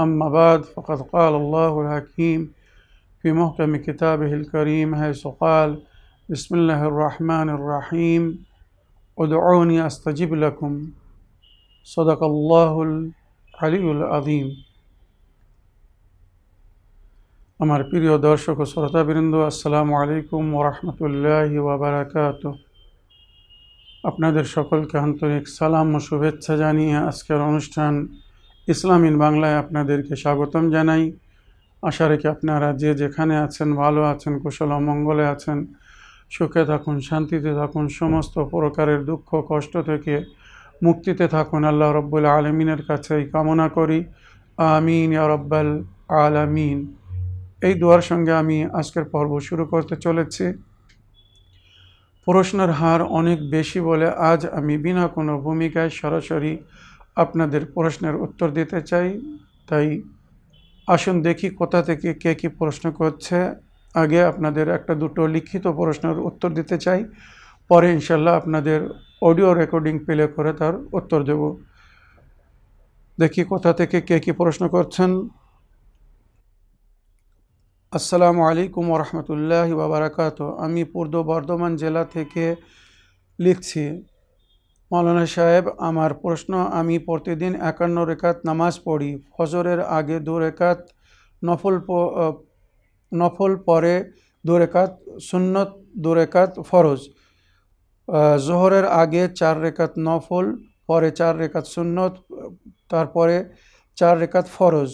أما بعد فقد قال الله الحكيم في محكم كتابه الكريم حيث قال بسم الله الرحمن الرحيم ادعوني أستجب لكم صدق الله العلي العظيم আমার প্রিয় দর্শক ও শ্রোতাবৃন্দ আসসালামু আলাইকুম ওরহমতুল্লাহি ওবরাকাত আপনাদের সকলকে আন্তরিক সালাম ও শুভেচ্ছা জানিয়ে আজকের অনুষ্ঠান ইসলামিন বাংলায় আপনাদেরকে স্বাগতম জানাই। আশা রেখে আপনারা যে যেখানে আছেন, ভালো আছেন, কুশল মঙ্গলে আছেন, সুখে থাকুন, শান্তিতে থাকুন, সমস্ত প্রকারের দুঃখ, কষ্ট থেকে মুক্তিতে থাকুন আল্লাহ রব্বুল আলমিনের কাছে এই কামনা করি। আমিন রব্বাল আলামিন। এই দোয়ার সঙ্গে আমি আজকের পর্ব শুরু করতে চলেছি। প্রশ্নের হার অনেক বেশি বলে আজ আমি বিনা কোনো ভূমিকায় সরাসরি আপনাদের প্রশ্নের উত্তর দিতে চাই। তাই আসুন দেখি কোথা থেকে কে কী প্রশ্ন করছে। আগে আপনাদের একটা দুটো লিখিত প্রশ্নের উত্তর দিতে চাই। পরে ইনশাল্লাহ আপনাদের অডিও রেকর্ডিং প্লে করে তার উত্তর দেব। দেখি কোথা থেকে কে কী প্রশ্ন করছেন। আসসালামু আলাইকুম রহমতুল্লাহ বাবারাকাত আমি পূর্ব বর্ধমান জেলা থেকে লিখছি মৌলানা সাহেব, আমার প্রশ্ন, আমি প্রতিদিন একান্ন রেখাত নামাজ পড়ি, ফজরের আগে দু রেখাত নফল নফল পরে দু রেখাত সুন্নত, দু রেখাত ফরজ। জোহরের আগে চার রেখাত নফল, পরে চার রেখাত সুন্নত, তারপরে চার রেখাত ফরজ,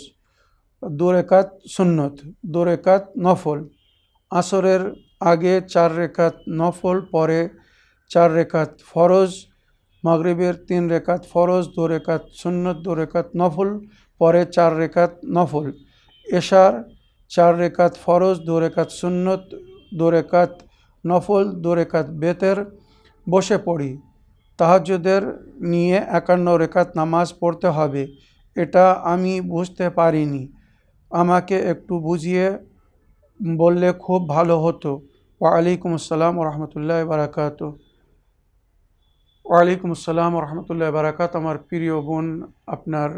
দু রেখাত সুন্নত, দু রেখাত নফল। আসরের আগে চার রেখাত নফল, পরে চার রেখাত ফরজ মাগরিবের তিন রেখাত ফরজ, দু রেখাত সুন্নত, দু রেখাত নফল, পরে চার রেখাত নফল। এশার চার রেখাত ফরজ, দু রেখাত সুন্নত, দু রেখাত নফল, দু রেখাত বেতের। বসে পড়ি। তাহাজুদের নিয়ে একান্ন রেখাত নামাজ পড়তে হবে। এটা আমি বুঝতে পারিনি। আমাকে একটু বুঝিয়ে বললে খুব ভালো হতো। ওয়ালাইকুম আসসালাম রহমতুল্লাহ বারাকাত ওয়ালাইকুম আসসালাম রহমতুল্লাহ বারাকাত। আমার প্রিয় বোন, আপনার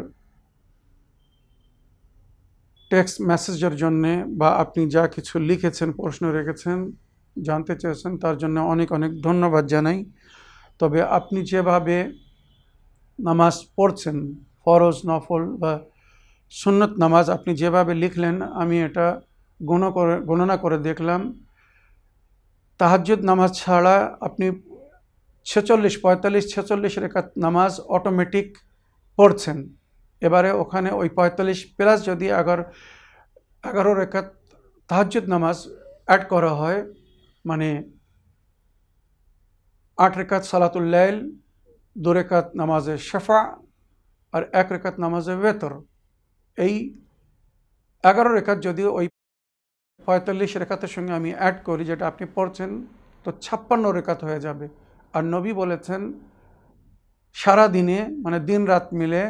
টেক্সট মেসেজের জন্যে বা আপনি যা কিছু লিখেছেন, প্রশ্ন রেখেছেন, জানতে চেয়েছেন, তার জন্য অনেক অনেক ধন্যবাদ জানাই। তবে আপনি যেভাবে নামাজ পড়ছেন, ফরজ, নফল বা সুন্নত নামাজ আপনি যেভাবে লিখলেন, আমি এটা গণ করে, গণনা করে দেখলাম। তাহাজ্জুদ নামাজ ছাড়া আপনি ছেচল্লিশ, পঁয়তাল্লিশ, ছেচল্লিশ রেখাত নামাজ অটোমেটিক পড়ছেন। এবারে ওখানে ওই পঁয়তাল্লিশ প্লাস যদি এগারো এগারো রেখাত তাহাজ্জুদ নামাজ অ্যাড করা হয় মানে আট রেখাত সালাতুল্লাইল দু রেখাত নামাজে শেফা আর এক রেখাত নামাজে বেতর এই এগারো রেখাত যদি ওই পঁয়তাল্লিশ রেখাতের সঙ্গে আমি অ্যাড করি, যেটা আপনি পড়ছেন, তো ছাপ্পান্ন রেখাত হয়ে যাবে। আর নবী বলেছেন, সারা দিনে মানে দিন রাত মিলে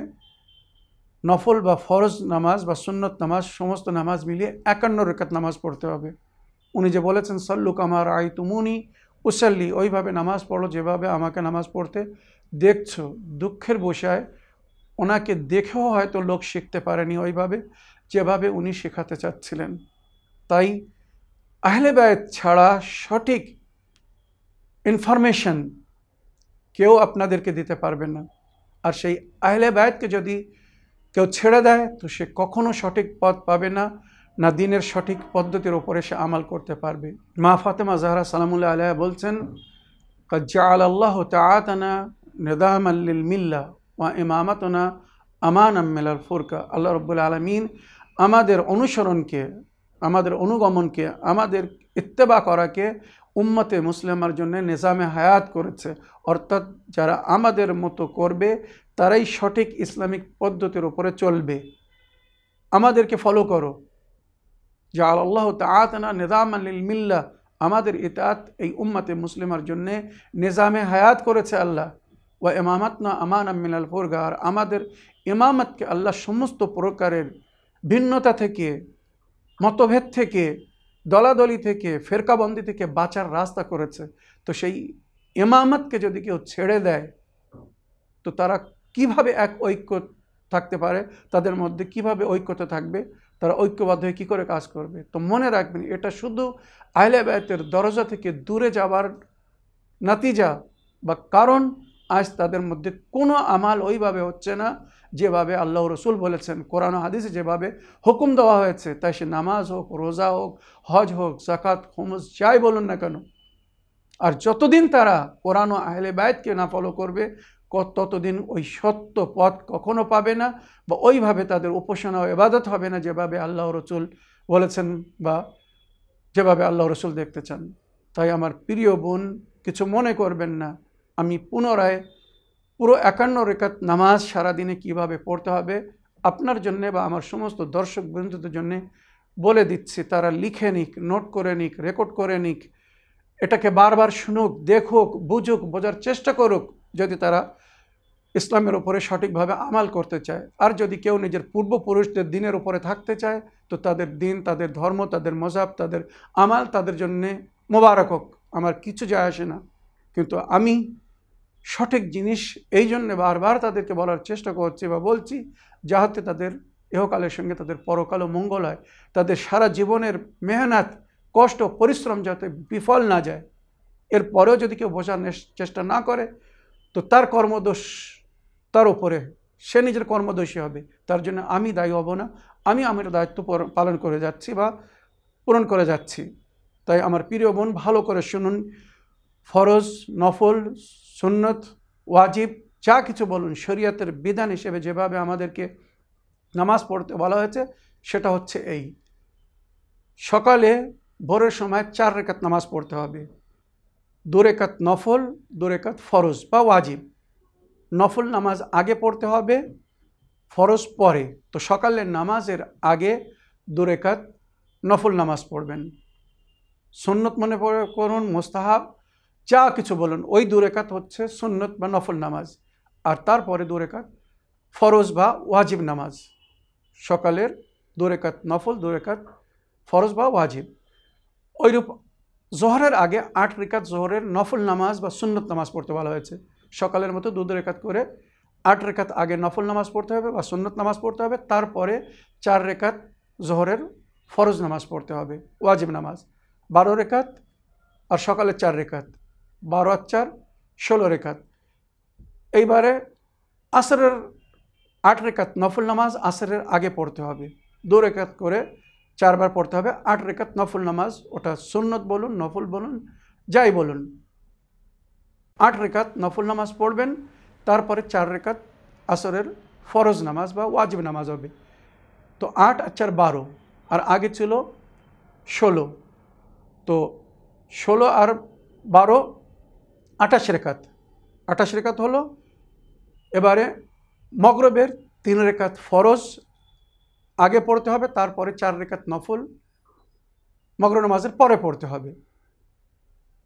নফল বা ফরজ নামাজ বা সুন্নত নামাজ, সমস্ত নামাজ মিলিয়ে একান্ন রেখাত নামাজ পড়তে হবে। উনি যে বলেছেন সল্লুক আমার আই তুমুনি উসাল্লি ওইভাবে নামাজ পড়ো, যেভাবে আমাকে নামাজ পড়তে দেখছ, দুঃখের বসায় ওনাকে দেখেও হয়তো লোক শিখতে পারেনি ওইভাবে, যেভাবে উনি শেখাতে চাচ্ছিলেন। তাই আহলে বায়ত ছাড়া সঠিক ইনফরমেশন কেউ আপনাদেরকে দিতে পারবে না। আর সেই আহলে বায়তকে যদি কেউ ছেড়ে দেয়, তো সে কখনো সঠিক পথ পাবে না না দিনের সঠিক পদ্ধতির ওপরে সে আমাল করতে পারবে। মা ফাতেমা জাহরা সালামুল্লাহ আলহা বলছেন কজ্জাল আল্লাহ তাআতানা নিদাম আল্লিল মিল্লা ওয়া ইমামাতনা আমান আম্মেলাল ফুরকা। আল্লাহ রব্বুল আলমিন আমাদের অনুসরণকে, আমাদের অনুগমনকে, আমাদের ইত্তেবা করাকে উম্মতে মুসলিমার জন্য নিজামে হায়াত করেছে। অর্থাৎ যারা আমাদের মতো করবে, তারাই সঠিক ইসলামিক পদ্ধতির উপরে চলবে। আমাদেরকে ফলো করো। যা আল্লাহ তাআতানা নিজাম আলিল মিল্লা, আমাদের ইতাত এই উম্মতে মুসলিমার জন্যে নিজামে হায়াত করেছে আল্লাহ। ও এমামত না আমান আমিনাল ফুরগা আর আমাদের ইমামতকে আল্লাহ সমস্ত প্রকারের ভিন্নতা থেকে, মতভেদ থেকে দলাদলি থেকে, ফেরকাবন্দি থেকে বাঁচার রাস্তা করেছে। তো সেই ইমামতকে যদি কেউ ছেড়ে দেয়, তো তারা কীভাবে এক ঐক্য থাকতে পারে? তাদের মধ্যে কীভাবে ঐক্যতা থাকবে? তারা ঐক্যবদ্ধ হয়ে কী করে কাজ করবে? তো মনে রাখবেন, এটা শুধু আহলে বায়তের দরজা থেকে দূরে যাওয়ার নাতিজা বা কারণ আজ তাদের মধ্যে কোনো আমাল ওইভাবে হচ্ছে না। যেভাবে আল্লাহ রসুল বলেছেন, কোরআন হাদিসে যেভাবে হুকুম দেওয়া হয়েছে, তাই সে নামাজ হোক, রোজা হোক, হজ হোক জাকাত খুমুজ যাই বলুন না কেন, আর যতদিন তারা কোরআন আহলে বায়তকে না ফলো করবে ততদিন ওই সত্য পথ কখনো পাবে না বা ওইভাবে তাদের উপাসনা ও এবাদত হবে না যেভাবে আল্লাহ রসুল বলেছেন বা যেভাবে আল্লাহ রসুল দেখতে চান। তাই আমার প্রিয় বোন, কিছু মনে করবেন না, আমি পুনরায় পুরো একান্ন রেখাত নামাজ সারাদিনে কীভাবে পড়তে হবে আপনার জন্যে বা আমার সমস্ত দর্শক বন্ধুদের জন্যে বলে দিচ্ছি, তারা লিখে নিক, নোট করে নিক, রেকর্ড করে নিক। এটাকে বারবার শুনুক, দেখুক, বুঝুক, বোঝার চেষ্টা করুক যদি তারা ইসলামের উপরে সঠিকভাবে আমাল করতে চায়। আর যদি কেউ নিজের পূর্বপুরুষদের দিনের উপরে থাকতে চায়, তো তাদের দিন, তাদের ধর্ম, তাদের মজাব, তাদের আমাল তাদের জন্যে মোবারক হোক। আমার কিছু যায় আসে না। কিন্তু আমি সঠিক জিনিস এই জন্যে বারবার তাদেরকে বলার চেষ্টা করছি বা বলছি, যাহাতে তাদের এহকালের সঙ্গে তাদের পরকালও মঙ্গল হয়। তাদের সারা জীবনের মেহনত, কষ্ট, পরিশ্রম যাতে বিফল না যায় এর পরেও যদি কেউ বোঝার চেষ্টা না করে, তো তার কর্মদোষ তার উপরে, সে নিজের কর্মদোষী হবে। তার জন্য আমি দায়ী হব না, আমি আমার দায়িত্ব পালন করে যাচ্ছি বা পূরণ করে যাচ্ছি। তাই আমার প্রিয় বোন, ভালো করে শুনুন। ফরজ, নফল সুন্নত, ওয়াজিব, যা কিছু বলুন, শরীয়তের বিধান হিসেবে যেভাবে আমাদেরকে নামাজ পড়তে বলা হয়েছে, সেটা হচ্ছে এই। সকালে ভোরের সময় চার রেখাত নামাজ পড়তে হবে। দু রেখাত নফল, দু রেখাত ফরজ বা ওয়াজিব। নফল নামাজ আগে পড়তে হবে, ফরজ পরে। তো সকালের নামাজের আগে দু রেখাত নফল নামাজ পড়বেন। সুন্নত মনে করুন, মোস্তাহাব। যা কিছু বলুন, ওই দু রেখাত হচ্ছে সুন্নত বা নফল নামাজ। আর তারপরে দু রেখাত ফরজ বা ওয়াজিব নামাজ। সকালের দু রেখাত নফল, দু রেখাত ফরজ বা ওয়াজিব। ওইরূপ জোহরের আগে আট রেখাত জোহরের নফল নামাজ বা সুন্নত নামাজ পড়তে বলা হয়েছে। সকালের মতো দু রেখাত করে আট রেখাত আগে নফল নামাজ পড়তে হবে বা সুন্নত নামাজ পড়তে হবে, তারপরে চার রেখাত জোহরের ফরজ নামাজ পড়তে হবে, ওয়াজিব নামাজ। বারো রেখাত আর সকালে চার রেখাত। বারো আর চার ষোলো রেখাত। এইবারে আসরের আট রেখাত নফল নামাজ আসরের আগে পড়তে হবে। দু রেখাত করে চারবার পড়তে হবে। আট রেখাত নফল নামাজ, ওটা সুন্নত বলুন, নফল বলুন, যাই বলুন। আট রেখাত নফল নামাজ পড়বেন, তারপরে চার রেখাত আসরের ফরজ নামাজ বা ওয়াজিব নামাজ হবে। তো আট আর চার বারো, আর আগে ছিল ষোলো। তো ষোলো আর বারো আঠাশ রেখাত। আঠাশ রেখাত হলো এবারে মগরবের তিন রেখাত ফরজ, আগে পড়তে হবে, তারপরে চার রেখাত নফল মগর নামাজের পরে পড়তে হবে।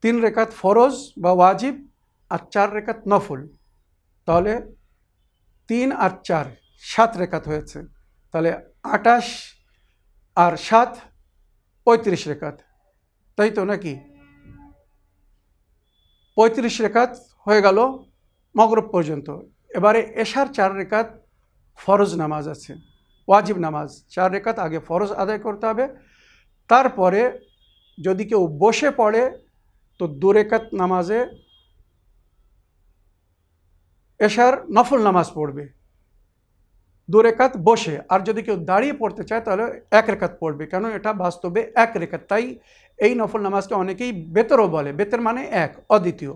তিন রেখাত ফরজ বা ওয়াজিব আর চার রেখাত নফল। তাহলে তিন আর চার, সাত রেখাত হয়েছে। তাহলে আটাশ আর সাত পঁয়ত্রিশ রেখাত। তাই তো নাকি? পঁয়ত্রিশ রেখাত হয়ে গেল মগরব পর্যন্ত। এবারে এশার চার রেখাত ফরজ নামাজ আছে, ওয়াজিব নামাজ। চার রেখাত আগে ফরজ আদায় করতে হবে, তারপরে যদি কেউ বসে পড়ে, তো দু রেখাত নামাজে এশার নফল নামাজ পড়বে। দু রেখাত বসে। আর যদি কেউ দাঁড়িয়ে পড়তে চায়, তাহলে এক রেখাত পড়বে। কেন? এটা বাস্তবে এক রেখাত। তাই এই নফল নামাজকে অনেকেই বেতরও বলে। বেতের মানে এক, অদ্বিতীয়।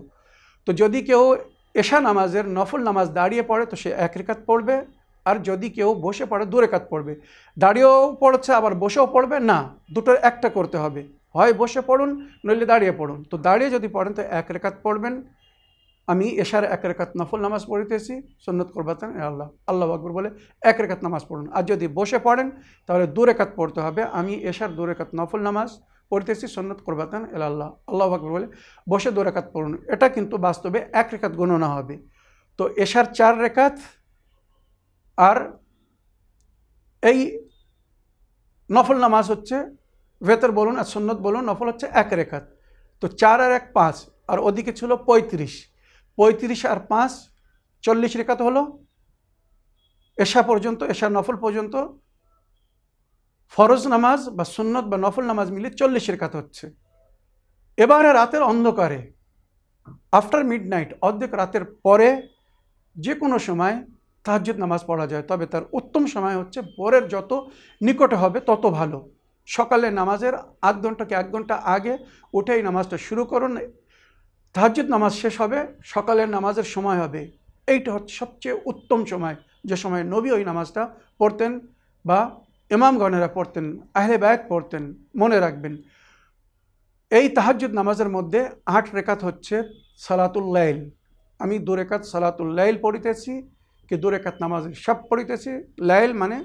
তো যদি কেউ এশা নামাজের নফল নামাজ দাঁড়িয়ে পড়ে, তো সে এক রেখাত পড়বে। আর যদি কেউ বসে পড়ে, দু রেখাত পড়বে। দাঁড়িয়েও পড়ছে, আবার বসেও পড়বে? না, দুটোর একটা করতে হবে। হয় বসে পড়ুন, নইলে দাঁড়িয়ে পড়ুন। তো দাঁড়িয়ে যদি পড়েন, তো এক রেখাত পড়বেন। আমি এশার এক রেখাত নফল নামাজ পড়িতেছি, সন্নত করবাতেন আল্লাহ। আল্লাহ আকবর বলে, এক রেখাত নামাজ পড়ুন। আর যদি বসে পড়েন, তাহলে দু রেখাত পড়তে হবে। আমি এশার দু রেখাত নফল নামাজ পড়িতেছি, সন্নত করবাতেন আল্লাহ। আল্লাহ আকবর বলে, বসে দু রেখাত পড়ুন। এটা কিন্তু বাস্তবে এক রেখাত গণনা হবে। তো এশার চার রেখাত আর এই নফল নামাজ হচ্ছে ভেতর বলুন আর সন্নত বলুন, নফল হচ্ছে এক রেখাত। তো চার আর এক পাঁচ, আর ওদিকে ছিল পঁয়ত্রিশ। পঁয়ত্রিশ আর পাঁচ, চল্লিশ রেখাত হলো। এশা পর্যন্ত, এশা নফল পর্যন্ত ফরজ নামাজ বা সুন্নত বা নফল নামাজ মিলে চল্লিশ রেখাত হচ্ছে। এবারে রাতের অন্ধকারে আফটার মিড নাইট অর্ধেক রাতের পরে যে কোনো সময় তাহাজ্জুদ নামাজ পড়া যায়, তবে তার উত্তম সময় হচ্ছে ভোরের যত নিকটে হবে তত ভালো। সকালে নামাজের আধ ঘণ্টা কি এক ঘণ্টা আগে উঠে এই নামাজটা শুরু করুন তাহাজ্জুদ নামাজ শেষ হবে, সকালের নামাজের সময় হবে। এইটা হচ্ছে সবচেয়ে উত্তম সময়। যে সময় নবী ওই নামাজটা পড়তেন বা ইমামগণেরা পড়তেন, আহলে ব্যাগ পড়তেন, মনে রাখবেন। এই তাহাজ্জুদ নামাজের মধ্যে আট রেখাত হচ্ছে সালাতুল লাইল। আমি দু রেখাত সালাতুল লাইল পড়িতেছি, কি দু রেখাত নামাজ সব পড়িতেছি। লাইল মানে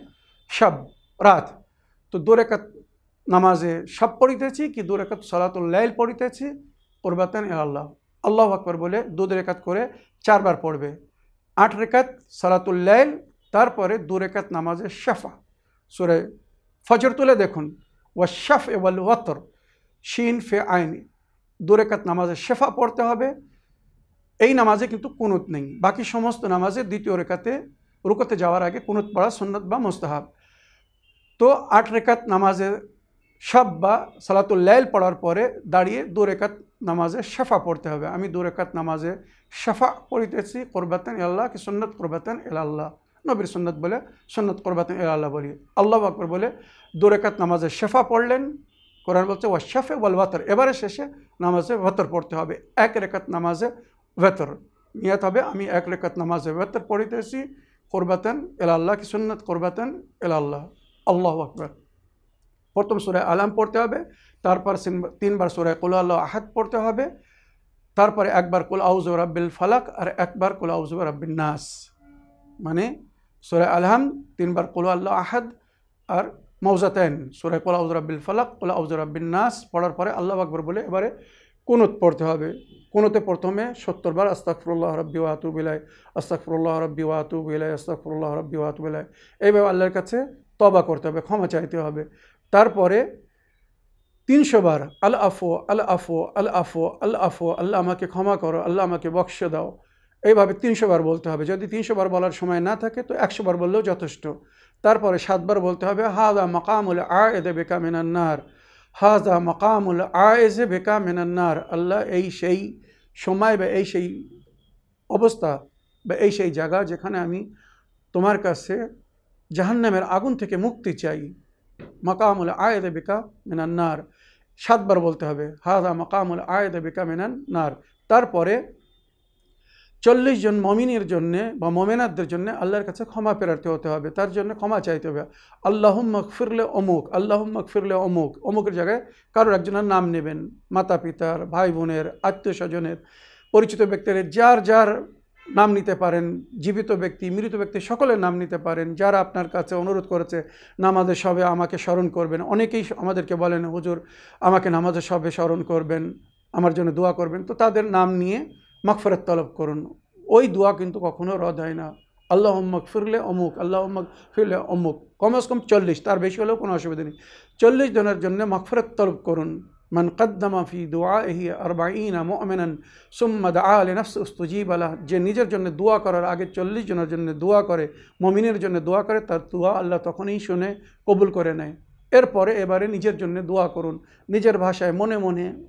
সব রাত। তো দু রেখাত নামাজে সব পড়িতেছি, কি দু রেখাত সালাতুল লাইল পড়িতেছি। পড়বাতেন এ আল্লাহ। আল্লাহ আকবর বলে দু রেখাত করে চারবার পড়বে। আট রেখাত সালাতুল লাইল, তারপরে দু রেখাত নামাজে শাফা। সুরে ফজর তুলে দেখুন। ওয়া শাফ এওয়াল ওয়াতর, শিন ফে আইন। দু রেখাত নামাজে শেফা পড়তে হবে। এই নামাজে কিন্তু কুনুত নেই। বাকি সমস্ত নামাজে দ্বিতীয় রেখাতে রুকোতে যাওয়ার আগে কুনুত পড়া সুন্নত বা মোস্তাহাব। তো আট রেখাত নামাজে সব বা সালাতুল লাইল পড়ার পরে দাঁড়িয়ে দু রেখাত নামাজে শেফা পড়তে হবে। আমি দু রেখাত নামাজে শেফা পড়িতেছি, করবাতেন আল্লাহ কি সুন্নত করবাতেন আল্লাহ নবীর সুন্নত বলে সুন্নত করবাতেন আল্লাহ বলি। আল্লাহ আকবর বলে দু রেখাত নামাজে শেফা পড়লেন। কোরআন বলছে, ওয়া শেফে ওয়াল ওয়াতর। এবারে শেষে নামাজে ভেতর পড়তে হবে। এক রেখাত নামাজে ভেতর নিয়ত হবে, আমি এক রেখাত নামাজে ভেতর পড়িতেছি। করবাতেন এল আল্লাহ কি সুন্নত করবাতেন এল আল্লাহ আল্লাহ আকবর। প্রথম সুরায় আলাম পড়তে হবে, তারপর তিনবার সুরায় কুল আল্লাহ আহাদ পড়তে হবে, তারপরে একবার কুল আউজ রাব্বিল ফালাক আর একবার কুল আউজ নাস। মানে সুরায় আলহাম তিনবার কুল আল্লাহ আহাদ আর মৌজাতেন সুরায় কুল আউজ রাব্বিল ফালাক, কুল আউজ রাব্বিন নাস পড়ার পরে আল্লাহ আকবর বলে এবারে কুনুত পড়তে হবে। কোনোতে প্রথমে সত্তর বার আস্তাকফরুল্লাহ রব্বি ওয়াতু বিলাই আস্তাকফরুল্লাহ রব্বি ওয়াতু বিলাই আস্তাকফরুল্লাহ রব্বি ওয়াতু বিলাই এইভাবে আল্লাহর কাছে তবা করতে হবে, ক্ষমা চাইতে হবে। তারপরে তিনশো বার, আল আফো আল আফো আল আফো আল আফো, আল্লাহ আমাকে ক্ষমা করো, আল্লাহ আমাকে বক্স দাও। এইভাবে তিনশো বার বলতে হবে। যদি তিনশো বার বলার সময় না থাকে, তো একশো বার বললেও যথেষ্ট। তারপরে সাতবার বলতে হবে হাদা মকামুল আ এদে বেকা মিনান্নার হাজা মকামুল আয়েজে বেকা মেনান্নার আল্লাহ এই সেই সময় বা এই সেই অবস্থা বা এই সেই জায়গা যেখানে আমি তোমার কাছে জাহান্নামের আগুন থেকে মুক্তি চাই। মকামুল আয়েদে বেকা মেনান্নার সাতবার বলতে হবে হাজা মকামুল আয়েদে বেকা মেনান্নার তারপরে চল্লিশ জন মমিনের জন্যে বা মমেনাদের জন্য আল্লাহর কাছে ক্ষমা প্রার্থী হতে হবে, তার জন্য ক্ষমা চাইতে হবে। আল্লাহ মকফিরলে অমুক আল্লাহ মকফিরলে অমুক, অমুকের জায়গায় কারোর একজনের নাম নেবেন। মাতা পিতার ভাই বোনের আত্মীয় স্বজনের পরিচিত ব্যক্তির যার যার নাম নিতে পারেন, জীবিত ব্যক্তি, মৃত ব্যক্তি, সকলের নাম নিতে পারেন, যারা আপনার কাছে অনুরোধ করেছে, নামাজের সবে আমাকে স্মরণ করবেন। অনেকেই আমাদেরকে বলেন, হুজুর, আমাকে নামাজের সবে স্মরণ করবেন, আমার জন্য দোয়া করবেন। তো তাদের নাম নিয়ে মাগফরত তলব করুন। ওই দোয়া কিন্তু কখনো রদ হয় না। আল্লাহ হম্মক ফিরলে অমুক আল্লাহ হম্মক ফিরলে অমুক। কমস কম চল্লিশ, তার বেশি হলেও কোনো অসুবিধা নেই। চল্লিশ জনের জন্য মাগফরত তলব করুন। কদ্দমা ফি দোয়া এহি আরবাইনা মোমেনান সুম্মদ আল নফস উস্তুজিব আলাহ যে নিজের জন্য দোয়া করার আগে চল্লিশ জনের জন্য দোয়া করে, মমিনের জন্য দোয়া করে, তার দোয়া আল্লাহ তখনই শুনে, কবুল করে নেয়। এরপরে এবারে নিজের জন্য দোয়া করুন। নিজের ভাষায় মনে মনে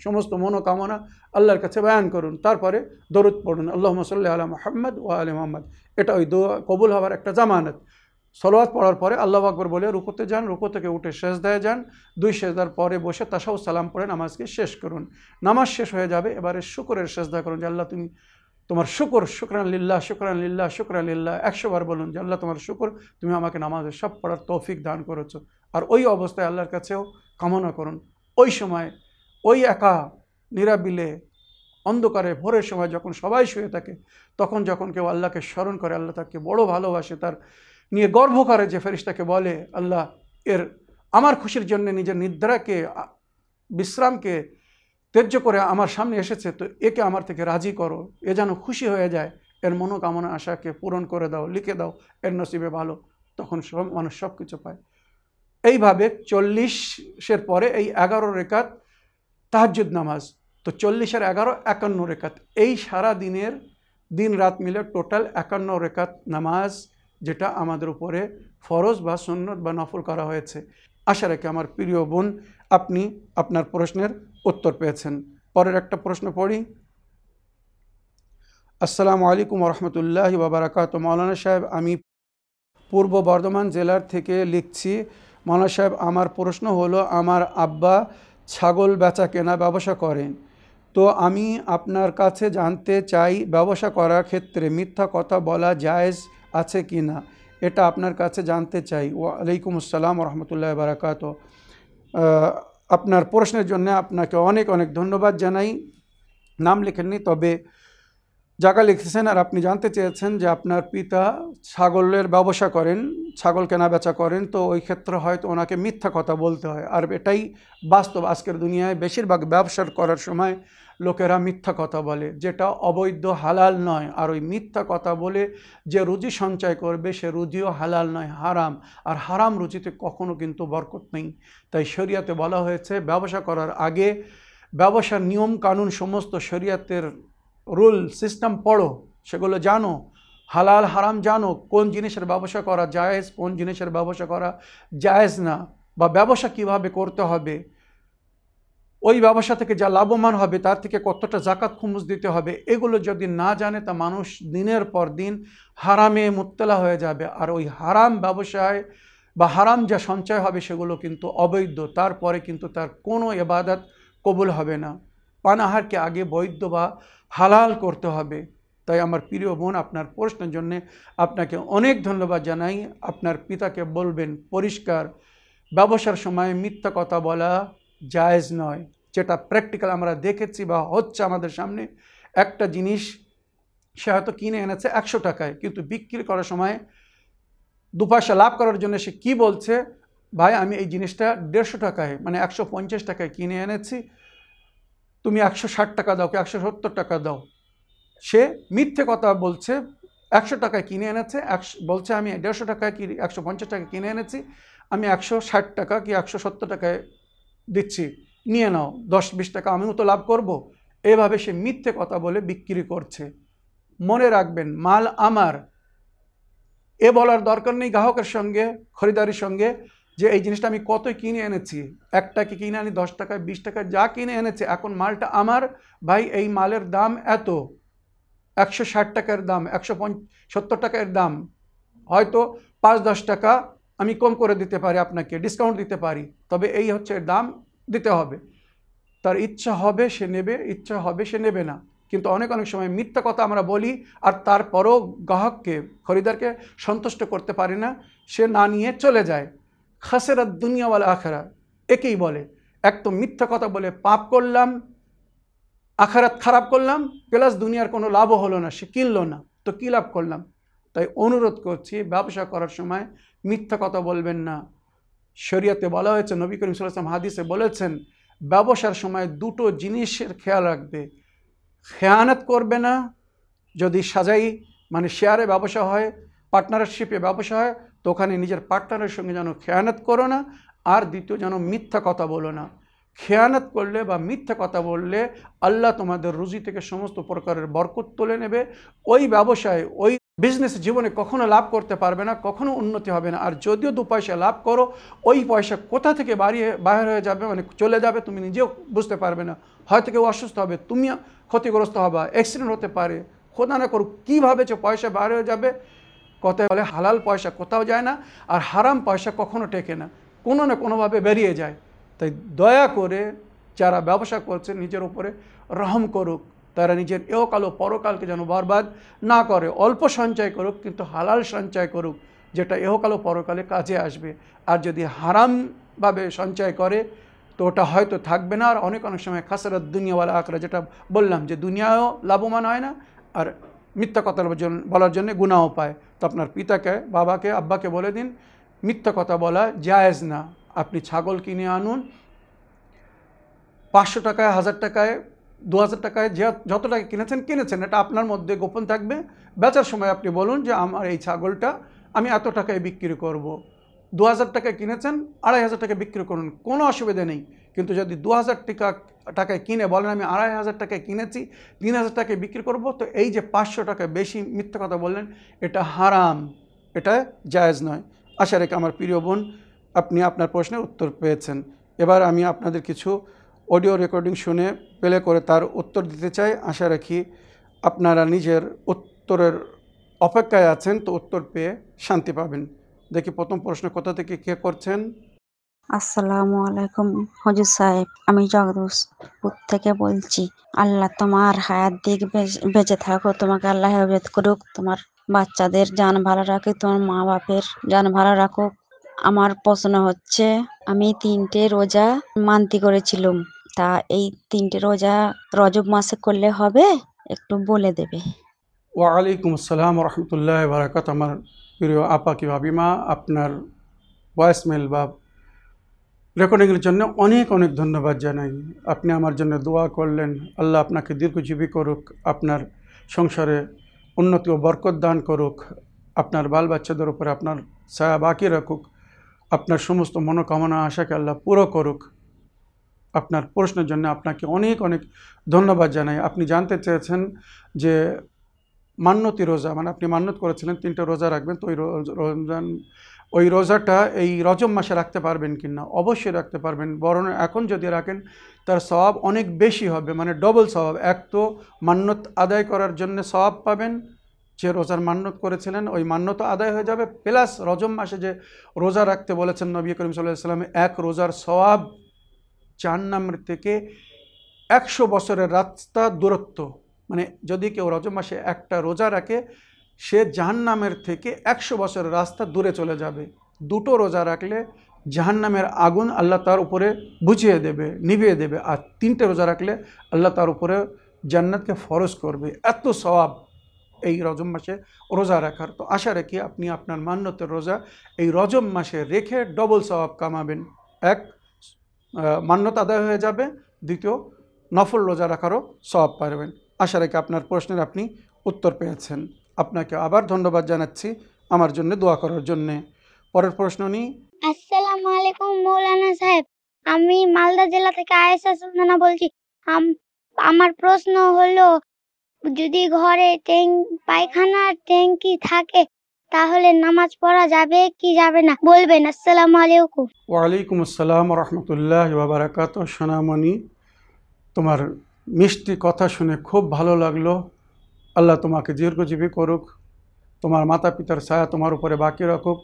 সমস্ত মনোকামনা আল্লাহর কাছে বয়ান করুন। তারপরে দরুদ পড়ুন। আল্লাহ সাল্লাহ আলা মোহাম্মদ ও আলী মোহাম্মদ। এটা ওই দোয়া কবুল হওয়ার একটা জামানত। সলোয়াত পড়ার পরে আল্লাহ আকবর বলে, রুকোতে যান, রুকো থেকে উঠে সেজদায় যান, দুই সেজদার পরে বসে তাসাউ সালাম পড়ে নামাজকে শেষ করুন। নামাজ শেষ হয়ে যাবে, এবারে শুকরের সেজদা করুন যে, আল্লাহ, তুমি তোমার শুকর, শুকরান লিল্লাহ শুকরান লিল্লাহ শুকরান লিল্লাহ, একশো বার বলুন যে, আল্লাহ, তোমার শুকর, তুমি আমাকে নামাজের সব পড়ার তৌফিক দান করেছ। আর ওই অবস্থায় আল্লাহর কাছেও কামনা করুন। ওই সময়, ওই একা নিরাবিলে, অন্ধকারে, ভোরের সময় যখন সবাই শুয়ে থাকে, তখন যখন কেউ আল্লাহকে স্মরণ করে, আল্লাহ তাকে বড় ভালোবাসে, তার নিয়ে গর্ব করে যে ফেরিস্তাকে বলে, আল্লাহ, এর, আমার খুশির জন্য নিজের নিদ্রাকে বিশ্রামকে ত্যায্য করে আমার সামনে এসেছে, তো একে আমার থেকে রাজি করো। এ যেন খুশি হয়ে যায়। এর মনোকামনা আশাকে পূরণ করে দাও, লিখে দাও। এর নসিবে ভালো। তখন সব, মানুষ সব কিছু পায়। এইভাবে চল্লিশের পরে এই এগারো রেখাত তাহাজ্জুদ নামাজ। তো চল্লিশের এগারো, একান্ন রেখাত। এই সারা দিনের দিন রাত মিলে টোটাল একান্ন রেখাত নামাজ যেটা আমাদের উপরে ফরজ বা সুন্নত বা নফল করা হয়েছে। আশা রেখে আমার প্রিয় বোন, আপনি আপনার প্রশ্নের উত্তর পেয়েছেন। পরের একটা প্রশ্ন পড়ি। আসসালামু আলাইকুম রহমতুল্লাহ বাবারাকাত মৌলানা সাহেব, আমি পূর্ব বর্ধমান জেলার থেকে লিখছি। মৌলানা সাহেব, আমার প্রশ্ন হলো, আমার আব্বা ছাগল বেচা কেনা ব্যবসা করেন। তো আমি আপনার কাছে জানতে চাই, ব্যবসা করার ক্ষেত্রে মিথ্যা কথা বলা জায়েজ আছে কি না, এটা আপনার কাছে জানতে চাই। ওয়ালাইকুম আসসালাম রহমতুল্লাহ বারাকাত আপনার প্রশ্নের জন্য আপনাকে অনেক অনেক ধন্যবাদ জানাই। নাম লেখেননি, তবে জায়গা লিখেছেন আর আপনি জানতে চেয়েছেন যে আপনার পিতা ছাগলের ব্যবসা করেন, ছাগল কেনা বেচা করেন, তো ওই ক্ষেত্রে হয়তো ওনাকে মিথ্যা কথা বলতে হয়। আর এটাই বাস্তব। আজকের দুনিয়ায় বেশিরভাগ ব্যবসা করার সময় লোকেরা মিথ্যা কথা বলে, যেটা অবৈধ হালাল নয়। আর ওই মিথ্যা কথা বলে যে রুজি সঞ্চয় করবে, সে রুজিও হালাল নয়, হারাম। আর হারাম রুজিতে কখনো কিন্তু বরকত নেই। তাই শরিয়াতে বলা হয়েছে, ব্যবসা করার আগে ব্যবসার নিয়ম কানুন সমস্ত শরিয়াতের রুল, সিস্টেম পড়ো, সেগুলো জানো। হালাল, হারাম জানো, কোন জিনিসের ব্যবসা করা জায়েজ, কোন জিনিসের ব্যবসা করা জায়েজ না, বা ব্যবসা কীভাবে করতে হবে। ওই ব্যবসা থেকে যা লাভবান হবে, তার থেকে কতটা জাকাত খুমুজ দিতে হবে, এগুলো যদি না জানে, তা মানুষ দিনের পর দিন হারামে মুত্তলা হয়ে যাবে। আর ওই হারাম ব্যবসায় বা হারাম যা সঞ্চয় হবে, সেগুলো কিন্তু অবৈধ। তারপরে কিন্তু তার কোনো এবাদত কবুল হবে না। পানাহারকে আগে বৈধ বা হালাল করতে হবে। তাই আমার প্রিয় বোন, আপনার প্রশ্নের জন্য আপনাকে অনেক ধন্যবাদ জানাই। আপনার পিতাকে বলবেন, পরিষ্কার, ব্যবসার সময় মিথ্যা কথা বলা জায়েজ নয়। যেটা প্র্যাকটিক্যাল আমরা দেখেছি বা হচ্ছে আমাদের সামনে, একটা জিনিস সে হয়তো কিনে এনেছে একশো টাকায়, কিন্তু বিক্রি করার সময় দু পয়সা লাভ করার জন্য সে কি বলছে, ভাই, আমি এই জিনিসটা দেড়শো টাকায় মানে একশো পঞ্চাশ টাকায় কিনে এনেছি তুমি একশো ষাট টাকা দাও কি একশো সত্তর টাকা দাও। সে মিথ্যে কথা বলছে, একশো টাকায় কিনে এনেছে, একশো, বলছে আমি দেড়শো টাকায় কি একশো পঞ্চাশ টাকা কিনে এনেছি, আমি একশো ষাট টাকা কি একশো সত্তর টাকায় দিচ্ছি, নিয়ে নাও দশ বিশ টাকা আমিও তো লাভ করব। এভাবে সে মিথ্যে কথা বলে বিক্রি করছে। মনে রাখবেন, মাল আমার। এ বলার দরকার নেই, গ্রাহকের সঙ্গে, খরিদারির সঙ্গে যে এই জিনিসটা আমি কত কিনে এনেছি? একটাকে কিনে আনি? দশ টাকায়, বিশ টাকায় যা কিনে এনেছে, এখন মালটা আমার? ভাই, এই মালের দাম এত। একশো ষাট টাকার দাম, একশো সত্তর টাকার দাম। হয়তো পাঁচ, দশ টাকা আমি কম করে দিতে পারি আপনাকে ডিসকাউন্ট দিতে পারি। তবে এই হচ্ছে দাম দিতে হবে। তার ইচ্ছা হবে সে নেবে, ইচ্ছা হবে সে নেবে না। কিন্তু অনেক অনেক সময় মিথ্যা কথা আমরা বলি আর তারপরও গ্রাহককে, খরিদারকে সন্তুষ্ট করতে পারি না। সে না নিয়ে চলে যায়। খাসেরা দুনিয়াওয়ালা আখেরা একেই বলে। এক তো মিথ্যা কথা বলে, পাপ করলাম, আখারাত খারাপ করলাম, প্লাস দুনিয়ার কোনো লাভও হলো না, সে কিনলো না, তো কী লাভ করলাম? তাই অনুরোধ করছি, ব্যবসা করার সময় মিথ্যা কথা বলবেন না। শরিয়াতে বলা হয়েছে, নবী করিম সাল্লাম হাদিসে বলেছেন, ব্যবসার সময় দুটো জিনিসের খেয়াল রাখবে। খেয়ানত করবে না, যদি সাজাই মানে শেয়ারে ব্যবসা হয়, পার্টনারশিপে ব্যবসা হয় তো ওখানে নিজের পার্টনারের সঙ্গে যেন খেয়ানত করো না, আর দ্বিতীয় যেন মিথ্যা কথা বলো না। খেয়ানত করলে বা মিথ্যা কথা বললে আল্লাহ তোমাদের রুজি থেকে সমস্ত প্রকারের বরকত তুলে নেবে। ওই ব্যবসায়, ওই বিজনেস জীবনে কখনো লাভ করতে পারবে না, কখনো উন্নতি হবে না। আর যদিও দু পয়সা লাভ করো, ওই পয়সা কোথা থেকে বাড়িয়ে বাইর হয়ে যাবে মানে চলে যাবে, তুমি নিজেও বুঝতে পারবে না। হয়তো কেউ অসুস্থ হবে তুমি ক্ষতিগ্রস্ত হবা অ্যাক্সিডেন্ট হতে পারে, খোদা না করুক, কীভাবে যে পয়সা বার হয়ে যাবে কথায় বলে হালাল পয়সা কোথাও যায় না আর হারাম পয়সা কখনো টেকে না, কোনো না কোনোভাবে বেরিয়ে যায়। তাই দয়া করে যারা ব্যবসা করছে নিজের উপরে রহম করুক, তারা নিজের এওকাল ও পরকালকে যেন বরবাদ না করে, অল্প সঞ্চয় করুক কিন্তু হালাল সঞ্চয় করুক, যেটা এহকাল ও পরকালে কাজে আসবে। আর যদি হারামভাবে সঞ্চয় করে, তো ওটা হয়তো থাকবে না। আর অনেক অনেক সময় খাসারাত দুনিয়াওয়ালা আঁকড়া যেটা বললাম যে দুনিয়াও লাভবান হয় না, আর মিথ্যা কথা বলার জন্য গুণাও পায়। তো আপনার পিতাকে, বাবাকে, আব্বাকে বলে দিন, মিথ্যা কথা বলা জায়েজ না। আপনি ছাগল কিনে আনুন, পাঁচশো টাকায়, হাজার টাকায়, দু হাজার টাকায় যে যত টাকা কিনেছেন কিনেছেন। এটা আপনার মধ্যে গোপন থাকবে। বেচার সময় আপনি বলুন যে, আমার এই ছাগলটা আমি এত টাকায় বিক্রি করব। দু হাজার টাকায় কিনেছেন, আড়াই হাজার টাকায় বিক্রি করুন। কোনো অসুবিধা নেই। কিন্তু যদি দু হাজার টাকা, টাকায় কিনে বলেন, আমি আড়াই হাজার টাকায় কিনেছি, তিন হাজার টাকায় বিক্রি করব, তো এই যে পাঁচশো টাকায় বেশি মিথ্যা কথা বললেন, এটা হারাম, এটা জায়েজ নয়। আশা রেখে আমার প্রিয় বোন, আপনি আপনার প্রশ্নের উত্তর পেয়েছেন। এবার আমি আপনাদের কিছু অডিও রেকর্ডিং শুনে প্লে করে তার উত্তর দিতে চাই। আশা রাখি আপনারা নিজের উত্তরের অপেক্ষায় আছেন, তো উত্তর পেয়ে শান্তি পাবেন। দেখি প্রথম প্রশ্ন, কোথা থেকে কে করছেন? আসসালামু আলাইকুম হজুর সাহেব, আমি জগদপুর থেকে বলছি, আল্লাহ তোমার হায়াত দিক বেঁচে- থাকো তোমাকে আল্লাহ হেফাজত করুক, তোমার বাচ্চাদের যান ভালো রাখুক, তোমার মা বাপের যান ভালো রাখুক। আমার প্রশ্ন হচ্ছে, আমি তিনটে রোজা মান্তি করেছিলাম, তা এই তিনটে রোজা রজব মাসে করলে হবে? একটু বলে দেবে। ওয়ালাইকুম আসসালাম রহমতুল্লাহ বারাকাত আমার প্রিয় আপা কি ভাবিমা আপনার ভয়েসমেল বা রেকর্ডিংয়ের জন্য অনেক অনেক ধন্যবাদ জানাই। আপনি আমার জন্য দোয়া করলেন। আল্লাহ আপনাকে দীর্ঘজীবী করুক, আপনার সংসারে উন্নতি ও বরকত দান করুক, আপনার বাল বাচ্চাদের উপরে আপনার ছায়া বাকি রাখুক, আপনার সমস্ত মনোকামনা, আশাকে আল্লাহ পুরো করুক। আপনার প্রশ্নের জন্য আপনাকে অনেক অনেক ধন্যবাদ জানাই। আপনি জানতে চেয়েছেন যে মান্যতি রোজা মানে আপনি মান্যত করেছিলেন, তিনটে রোজা রাখবেন, তো ওই রোজ- রমজান ওই রোজাটা এই রজব মাসে রাখতে পারবেন কি না অবশ্যই রাখতে পারবেন। বরং এখন যদি রাখেন, তার স্বভাব অনেক বেশি হবে মানে ডবল স্বভাব এক তো মান্যত আদায় করার জন্য স্বভাব পাবেন, যে রোজার মান্যত করেছিলেন, ওই মান্যত আদায় হয়ে যাবে। প্লাস রজম মাসে যে রোজা রাখতে বলেছেন নবী করিম সাল্লামে এক রোজার স্বভাব জাহান্নামের থেকে একশো বছরের রাস্তা দূরত্ব। মানে যদি কেউ রজম মাসে একটা রোজা রাখে সে জাহান্নামের থেকে একশো বছরের রাস্তা দূরে চলে যাবে। দুটো রোজা রাখলে জাহান্নামের আগুন আল্লাহ তার উপরে বুঝিয়ে দেবে, নিভিয়ে দেবে। আর তিনটে রোজা রাখলে আল্লাহ তার উপরে জান্নাতকে ফরজ করবে। এত সওয়াব এই রজম মাসে রোজা রাখার। তো আশা রাখি আপনি আপনার মান্যতের রোজা এই রজম মাসে রেখে ডবল সওয়াব কামাবেন। এক মান্যতা আদায় হয়ে যাবে। দ্বিতীয়, নফল রোজা রাখারও সওয়াব পারবেন। আশা রাখি আপনার প্রশ্নের আপনি উত্তর পেয়েছেন। আপনাকে আবার ধন্যবাদ জানাচ্ছি আমার জন্য দোয়া করার জন্যে। পরের প্রশ্ন নিই। আসসালামু আলাইকুম মৌলানা সাহেব। আমি মালদা জেলা থেকে আয়েশা সুলতানা বলছি। আম- আমার প্রশ্ন হলো যদি ঘরে ট্যাঙ্ক পায়খানা ট্যাঙ্কি থাকে তাহলে নামাজ পড়া যাবে কি যাবে না? বলবেন। আসসালামু আলাইকুম। ওয়ালাইকুম আসসালাম রহমতুল্লাহ বারাকাত সোনামণি তোমার মিষ্টি কথা শুনে খুব ভালো লাগল। আল্লাহ তোমাকে দীর্ঘজীবী করুক, তোমার মাতা পিতার ছায়া তোমার উপরে বাকি রাখুক,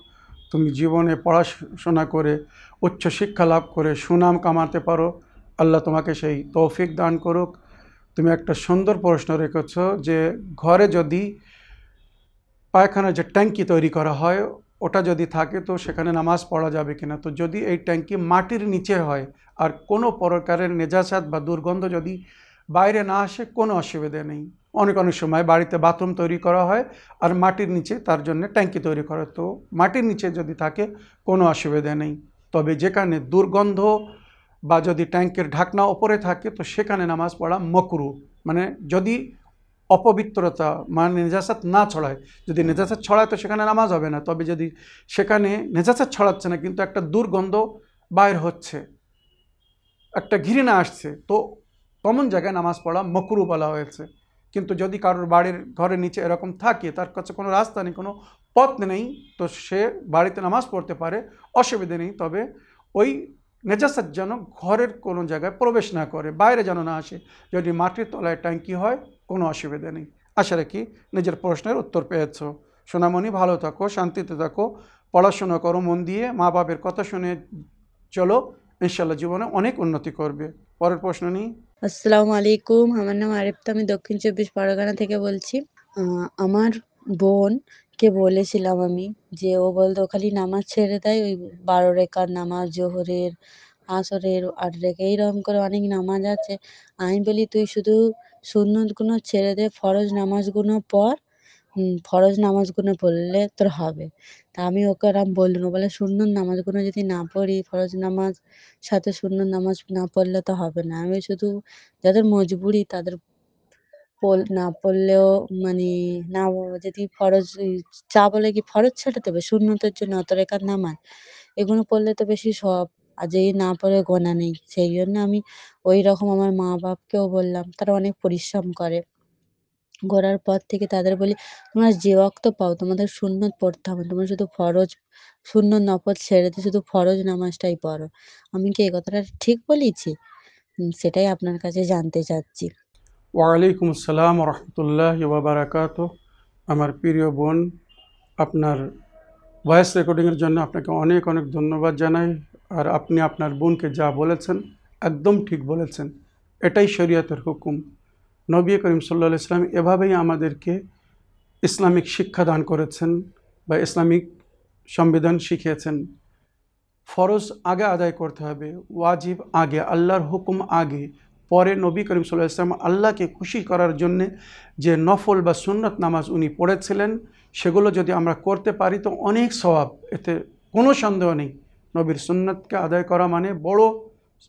তুমি জীবনে পড়াশোনা করে, উচ্চ শিক্ষা লাভ করে সুনাম কামাতে পারো, আল্লাহ তোমাকে সেই তৌফিক দান করুক। তুমি একটা সুন্দর প্রশ্ন রেখেছ যে ঘরে যদি পায়খানা যে ট্যাঙ্কি তৈরি করা হয়, ওটা যদি থাকে তো সেখানে নামাজ পড়া যাবে কিনা? তো যদি এই ট্যাঙ্কি মাটির নিচে হয়, আর কোনো প্রকারের নেজাসাত বা দুর্গন্ধ যদি বাইরে না আসে কোনো অসুবিধা নেই। অনেক অনেক সময় বাড়িতে বাথরুম তৈরি করা হয় আর মাটির নিচে তার জন্য ট্যাঙ্কি তৈরি করা তো মাটির নিচে যদি থাকে কোনো অসুবিধা নেই। তবে যেখানে দুর্গন্ধ বা যদি ট্যাঙ্কের ঢাকনা ওপরে থাকে তো সেখানে নামাজ পড়া মকরু। মানে যদি অপবিত্রতা মানে নেজাসাত না ছড়ায়, যদি নেজাসাত ছড়ায় তো সেখানে নামাজ হবে না। তবে যদি সেখানে নেজাসাত ছড়াচ্ছে না কিন্তু একটা দুর্গন্ধ বাইর হচ্ছে, একটা ঘৃণা আসছে, তো তেমন জায়গায় নামাজ পড়া মকরু বলা হয়েছে। কিন্তু যদি কারোর বাড়ির ঘরের নিচে এরকম থাকে, তার কাছে কোনো রাস্তা নেই, কোনো পথ নেই, তো সে বাড়িতে নামাজ পড়তে পারে, অসুবিধে নেই। তবে ওই নেজাসাত যেন ঘরের কোনো জায়গায় প্রবেশ না করে, বাইরে যেন না আসে, যদি মাটির তলায় ট্যাঙ্কি হয়, কোনো অসুবিধা নেই। আশা রাখি নিজের প্রশ্নের উত্তর পেয়েছ। সোনামণি, ভালো থাকো, শান্তিতে থাকো, পড়াশোনা করো, মন দিয়ে মা বাবার কথা শুনে চলো, ইনশাল্লাহ জীবনে অনেক উন্নতি করবে। পরের প্রশ্ন নিই। আসসালামু আলাইকুম। আমার নাম আরেফতা। আমি দক্ষিণ চব্বিশ পরগনা থেকে বলছি। আমার বোনকে বলেছিলাম আমি যে, ও বলতো খালি নামাজ ছেড়ে দেয়, ওই বারো রেখার নামাজ, জোহরের, আসরের, আট রেখা, এইরকম করে অনেক নামাজ আছে। আমি বলি, তুই শুধু সুন্নতগুলো ছেড়ে দে, ফরজ নামাজগুলো পড় ফরজ নামাজগুলো পড়লে তোর হবে। তা আমি ওকে ওরম বললাম বলে, সুন্নত নামাজগুলো যদি না পড়ি, ফরজ নামাজ সাথে সুন্নত নামাজ না পড়লে তো হবে না। আমি শুধু যাদের মজবুরি, তাদের পড়, না পড়লেও মানে না যদি ফরজ চা বলে কি ফরজ ছেড়ে দেবে? সুন্নতের জন্য অত রেখার নামাজ? এগুলো পড়লে তো বেশি সব, আর যেই না পড়ে গোনা নেই। সেই জন্য আমি ওই রকম আমার মা বাপকেও বললাম, তারা অনেক পরিশ্রম করে। করার পর থেকে তাদের বলি, তোমরা যে ওয়াক্ত পাও, তোমাদের সুন্নত পড়তে হবে। তোমরা শুধু ফরজ, সুন্নত নফল ছেড়ে দিয়ে শুধু ফরজ নামাজটাই পড়ো। আমি কি এই কথাটা ঠিক বলেছি? সেটাই আপনার কাছে জানতে চাচ্ছি। ওয়ালাইকুম আসসালাম রহমতুল্লাহ বারাকাত আমার প্রিয় বোন, আপনার ভয়েস রেকর্ডিংয়ের জন্য আপনাকে অনেক অনেক ধন্যবাদ জানাই। আর আপনি আপনার বোনকে যা বলেছেন, একদম ঠিক বলেছেন। এটাই শরীয়তের হুকুম। নবী করিম সাল্লা ইসলাম এভাবেই আমাদেরকে ইসলামিক শিক্ষা দান করেছেন বা ইসলামিক সংবিধান শিখিয়েছেন। ফরজ আগে আদায় করতে হবে, ওয়াজিব আগে, আল্লাহর হুকুম আগে, পরে নবী করিম সাল্লাহ ইসলাম আল্লাহকে খুশি করার জন্যে যে নফল বা সুন্নত নামাজ উনি পড়েছিলেন, সেগুলো যদি আমরা করতে পারি তো অনেক স্বভাব এতে কোনো সন্দেহ নেই। নবীর সুন্নতকে আদায় করা মানে বড়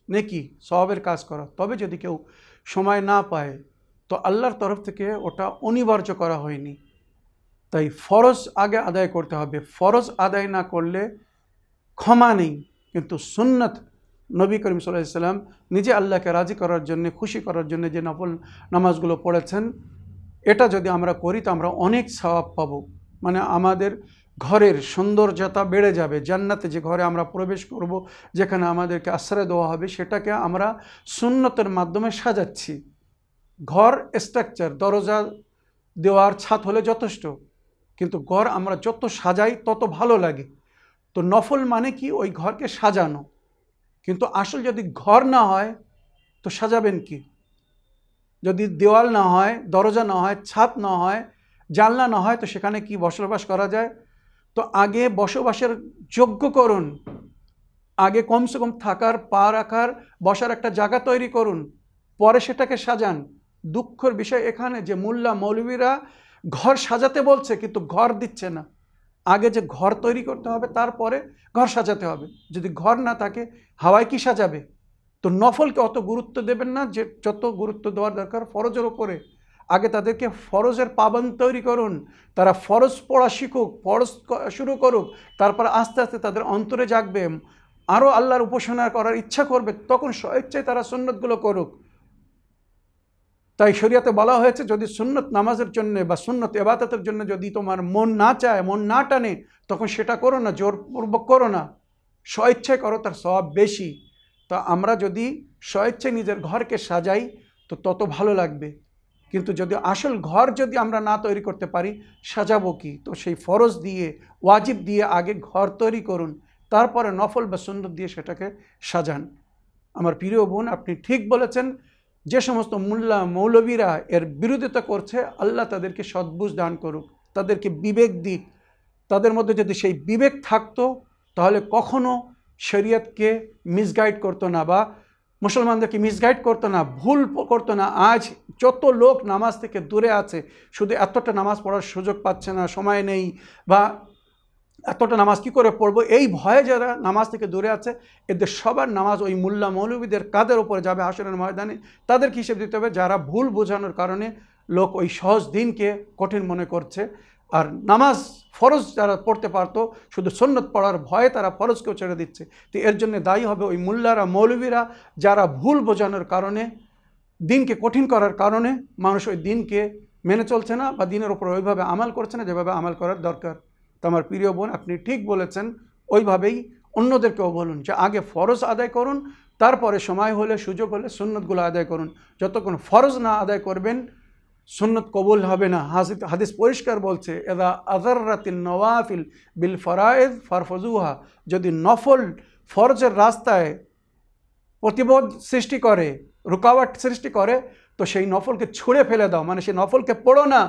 নেকি স্বভাবের কাজ করা। তবে যদি কেউ সময় না পায় তো আল্লাহর তরফ থেকে ওটা অনিবার্য করা হয়নি। তাই ফরজ আগে আদায় করতে হবে। ফরজ আদায় না করলে ক্ষমা নেই। কিন্তু সুন্নত নবী করিম সাল্লাম নিজে আল্লাহকে রাজি করার জন্য, খুশি করার জন্য যে নফল নামাজগুলো পড়েছেন, এটা যদি আমরা করি তো আমরা অনেক স্বভাব পাবো। মানে আমাদের ঘরের সৌন্দর্যতা বেড়ে যাবে। জান্নাতে যে ঘরে আমরা প্রবেশ করব, যেখানে আমাদেরকে আশ্রয় দেওয়া হবে, সেটাকে আমরা সুন্নতের মাধ্যমে সাজাচ্ছি। ঘর স্ট্রাকচার দরজা দেওয়ার ছাদ হলে যথেষ্ট, কিন্তু ঘর আমরা যত সাজাই তত ভালো লাগে। তো নফল মানে কি? ওই ঘরকে সাজানো। কিন্তু আসল যদি ঘর না হয়, তো সাজাবেন কি? যদি দেওয়াল না হয়, দরজা না হয়, ছাদ না হয়, জানলা না হয়, তো সেখানে কি বসবাস করা যায়? তো আগে বসবাসের যোগ্য করুন। আগে কমসে কম থাকার, পা রাখার, বসার একটা জায়গা তৈরি করুন। পরে সেটাকে সাজান। দুঃখের বিষয় এখানে যে মোল্লা মৌলবীরা ঘর সাজাতে বলছে, কিন্তু ঘর দিচ্ছে না। আগে যে ঘর তৈরি করতে হবে, তারপরে ঘর সাজাতে হবে। যদি ঘর না থাকে, হাওয়ায় কি সাজাবে? তো নফলকে অত গুরুত্ব দেবেন না, যে যত গুরুত্ব দেওয়ার দরকার, ফরজের ওপরে আগে তাদেরকে ফরজের পাবন তৈরি করুন, তারা ফরজ পড়া শিখুক, ফরজ শুরু করুক, তারপর আস্তে আস্তে তাদের অন্তরে জাগবে। আরও আল্লাহর উপাসনা করার ইচ্ছা করবে, তখন স্বেচ্ছায় তারা সুন্নতগুলো করুক। তাই শরিয়াতে বলা হয়েছে, যদি সুন্নত নামাজের জন্য বা সুন্নত এবাদতের জন্য যদি তোমার মন না চায়, মন না টানে, তখন সেটা করো না, জোরপূর্বক করো না। স্বেচ্ছায় করো, তার স্বভাব বেশি। তা আমরা যদি স্বেচ্ছায় নিজের ঘরকে সাজাই, তো তত ভালো লাগবে। কিন্তু যদি আসল ঘর যদি আমরা না তৈরি করতে পারি, সাজাবো কি? তো সেই ফরজ দিয়ে, ওয়াজিব দিয়ে আগে ঘর তৈরি করুন, তারপরে নফল বা সুন্দর দিয়ে সেটাকে সাজান। আমার প্রিয় বোন, আপনি ঠিক বলেছেন যে সমস্ত মোল্লা মৌলবীরা এর বিরোধিতা করছে, আল্লাহ তাদেরকে সদ্বুজ দান করুক, তাদেরকে বিবেক দিক। তাদের মধ্যে যদি সেই বিবেক থাকতো, তাহলে কখনো শরীয়তকে মিসগাইড করতো না বা মুসলমানদেরকে মিসগাইড করতো না, ভুল করতো না। আজ যত লোক নামাজ থেকে দূরে আছে, শুধু এতটা নামাজ পড়ার সুযোগ পাচ্ছে না, সময় নেই বা এতটা নামাজ কি করে পড়ব? এই ভয়ে যারা নামাজ থেকে দূরে আছে, এদের সবার নামাজ ওই মোল্লা মৌলবীদের কাদের ওপরে যাবে আসরের ময়দানে? তাদেরকে হিসেব দিতে হবে? যারা ভুল বোঝানোর কারণে লোক ওই সহজ দিনকে কঠিন মনে করছে। আর নামাজ ফরজ যারা পড়তে পারতো, শুধু সন্ন্যত পড়ার ভয়ে তারা ফরজকেও ছেড়ে দিচ্ছে। তো এর জন্য দায়ী হবে ওই মোল্লারা, মৌলবীরা যারা ভুল বোঝানোর কারণে, দিনকে কঠিন করার কারণে মানুষ ওই দিনকে মেনে চলছে না বা দিনের ওপর ওইভাবে আমাল করছে না যেভাবে আমাল করার দরকার। আমার প্রিয় বোন, আপনি ঠিক বলেছেন, ওইভাবেই অন্যদেরকেও বলুন যে আগে ফরজ আদায় করুন, তারপরে সময় হলে, সুযোগ হলে সুন্নতগুলো আদায় করুন। যতক্ষণ ফরজ না আদায় করবেন, সুন্নত কবুল হবে না। হাদিস পরিষ্কার বলছে, এদা আজারাতিল নওয়াফিল বিল ফরায়েদ ফারফজুহা যদি নফল ফরজের রাস্তায় প্রতিবোধ সৃষ্টি করে রুকাওয়াট সৃষ্টি করে, তো সেই নফলকে ছুঁড়ে ফেলে দাও। মানে সেই নফলকে পড়ো না।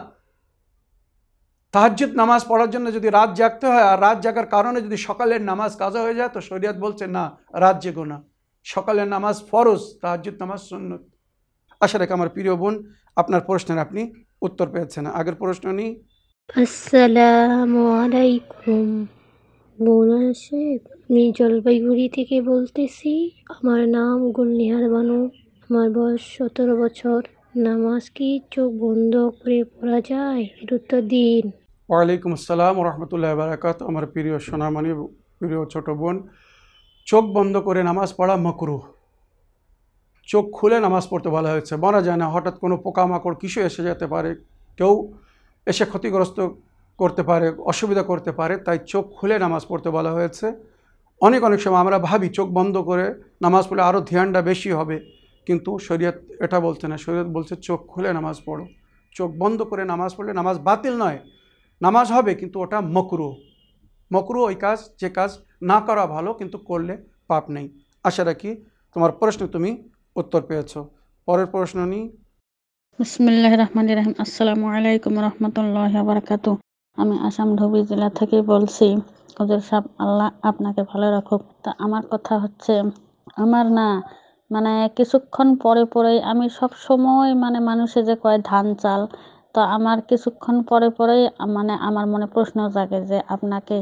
তাহাজ্জুদ নামাজ পড়ার জন্য যদি রাত জাগতে হয় আর রাত জাগার কারণে যদি সকালের নামাজ কাজা হয়ে যায়, তো শরিয়াত বলছে, না, রাত জেগো না। সকালের নামাজ ফরজ, তাহাজ্জুদ নামাজ সুন্নত। আশা রেখে আমার প্রিয় বোন, আপনার প্রশ্নের আপনি উত্তর পেয়েছেন। আগের প্রশ্ন নিই। আসসালামু আলাইকুম। আমি জলপাইগুড়ি থেকে বলতেছি। আমার নাম গুলনিহার বানু। আমার বয়স সতেরো বছর। নামাজ কি চোখ বন্ধ করে পড়া যায়? উত্তর দিন। ওয়ালাইকুম আসসালাম রহমতুল্লাহ বারাকাত। আমার প্রিয় সোনামণি, প্রিয় ছোট বোন, চোখ বন্ধ করে নামাজ পড়া মকরু। চোখ খুলে নামাজ পড়তে বলা হয়েছে। বলা যায় না। হঠাৎ কোনো পোকামাকড় কিছু এসে যেতে পারে? কেউ এসে ক্ষতিগ্রস্ত করতে পারে, অসুবিধা করতে পারে, তাই চোখ খুলে নামাজ পড়তে বলা হয়েছে। অনেক অনেক সময় আমরা ভাবি, চোখ বন্ধ করে নামাজ পড়লে আরও ধ্যানটা বেশি হবে। কিন্তু শরীয়ত এটা বলছে না। শরীয়ত বলছে, চোখ খুলে নামাজ পড়ো। চোখ বন্ধ করে নামাজ পড়লে নামাজ বাতিল নয়। নামাজ হবে, কিন্তু ওটা মকরু। মকরু ওই কাজ, যে কাজ না করা ভালো, কিন্তু করলে পাপ নেই। আশা রাখি তোমার প্রশ্ন তুমি উত্তর পেয়েছ। পরের প্রশ্ন নিই। বিসমিল্লাহ রহমান রহিম। আসসালামু আলাইকুম রহমতুল্লাহ বারাকাতু। আমি আসাম ধুবড়ী জেলা থেকে বলছি, হজর সাহেব, আল্লাহ আপনাকে ভালো রাখুক। তা আমার কথা হচ্ছে, আমার না মানে কিছুক্ষণ পরে পরেই আমি সব সময় মানে মানুষে যে কয় ধান চাল, তো আমার কিছুক্ষণ পরে পরেই মানে আমার মনে প্রশ্ন জাগে যে আপনাকে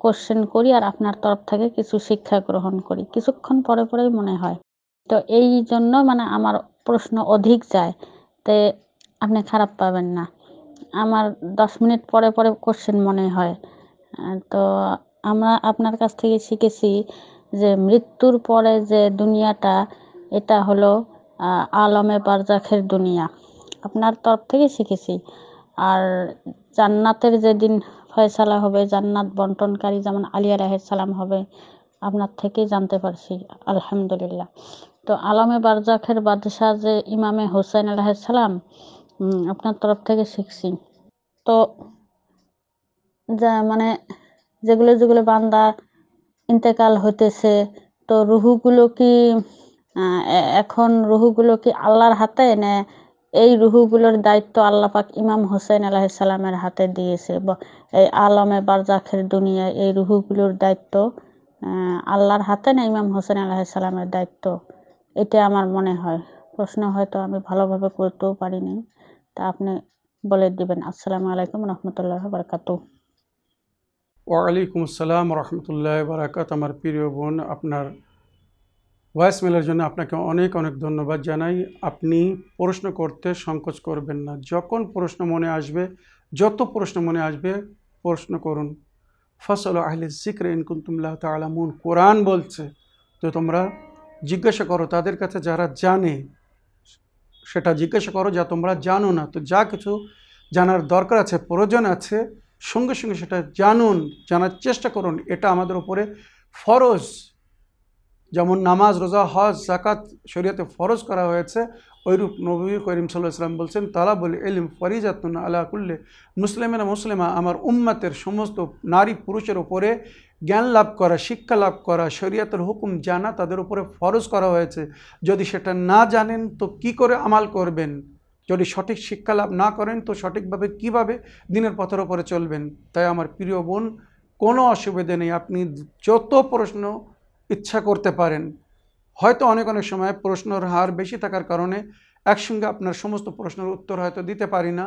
কোশ্চেন করি আর আপনার তরফ থেকে কিছু শিক্ষা গ্রহণ করি। কিছুক্ষণ পরে পরেই মনে হয়। তো এই জন্য মানে আমার প্রশ্ন অধিক যায়। তে আপনি খারাপ পাবেন না। আমার দশ মিনিট পরে পরে কোশ্চেন মনে হয়। তো আমরা আপনার কাছ থেকে শিখেছি যে মৃত্যুর পরে যে দুনিয়াটা, এটা হলো আলমে বারজাখের দুনিয়া। আপনার তরফ থেকে শিখেছি। আর জান্নাতের যেদিন ফয়সালা হবে, জান্নাত বন্টনকারী যেমন আলী আলাইসালাম হবে, আপনার থেকেই জানতে পারছি, আলহামদুলিল্লাহ। তো আলমে বারজাখের বাদশাহ যে ইমামে হোসেন আলাইসালাম আপনার তরফ থেকে শিখছি। তো, যা মানে যেগুলো যেগুলো বান্দা ইন্তেকাল হইতেছে। তো রুহুগুলো কি এখন রুহুগুলো কি আল্লাহর হাতে না এই রুহুগুলোর দায়িত্ব আল্লাহ পাক ইমাম হোসেন আলাহিসাল্লামের হাতে দিয়েছে? এই আলমে বারজাখের দুনিয়ায় এই রুহুগুলোর দায়িত্ব আল্লাহর হাতে না ইমাম হোসেন আলাহিসাল্লামের দায়িত্ব? এটা আমার মনে হয়। প্রশ্ন হয়তো আমি ভালোভাবে করতেও পারিনি। তা আপনি বলে দিবেন। আসসালামু আলাইকুম রহমতুল্লাহ বারকাতু ওয়ালাইকুম আসসালাম রহমতুল্লাহ বারাকাত। আমার প্রিয় বোন, আপনার ভয়েস মেলের জন্য আপনাকে অনেক অনেক ধন্যবাদ জানাই। আপনি প্রশ্ন করতে সংকোচ করবেন না। যখন প্রশ্ন মনে আসবে, যত প্রশ্ন মনে আসবে, প্রশ্ন করুন। ফসল আহলে জিক্র ইনকুন্তুমল্লাহ তালামুন কোরআন বলছে, তো তোমরা জিজ্ঞাসা করো তাদের কাছে, যারা জানে, সেটা জিজ্ঞাসা করো যা তোমরা জানো না। তো যা কিছু জানার দরকার আছে, প্রয়োজন আছে সঙ্গে সঙ্গে সেটা জানুন, জানার চেষ্টা করুন। এটা আমাদের উপরে ফরজ। যেমন নামাজ, রোজা, হজ জাকাত শরীয়তে ফরজ করা হয়েছে ওইরূপ নবী করিম সাল্লাহ ইসলাম বলছেন তালা তালাবুল এলিম ফরিজাতুন আলা কুল্লে মুসলিমের মুসলিমা, আমার উম্মাতের সমস্ত নারী পুরুষের ওপরে জ্ঞান লাভ করা, শিক্ষা লাভ করা, শরীয়তের হুকুম জানা তাদের উপরে ফরজ করা হয়েছে। যদি সেটা না জানেন, তো কি করে আমাল করবেন? যদি সঠিক শিক্ষা লাভ না করেন, তো সঠিকভাবে কীভাবে দিনের পথের ওপরে চলবেন? তাই আমার প্রিয় বোন, কোনো অসুবিধে নেই। আপনি যত প্রশ্ন ইচ্ছা করতে পারেন, হয়তো অনেক অনেক সময় প্রশ্নর হার বেশি থাকার কারণে একসঙ্গে আপনার সমস্ত প্রশ্নের উত্তর হয়তো দিতে পারি না।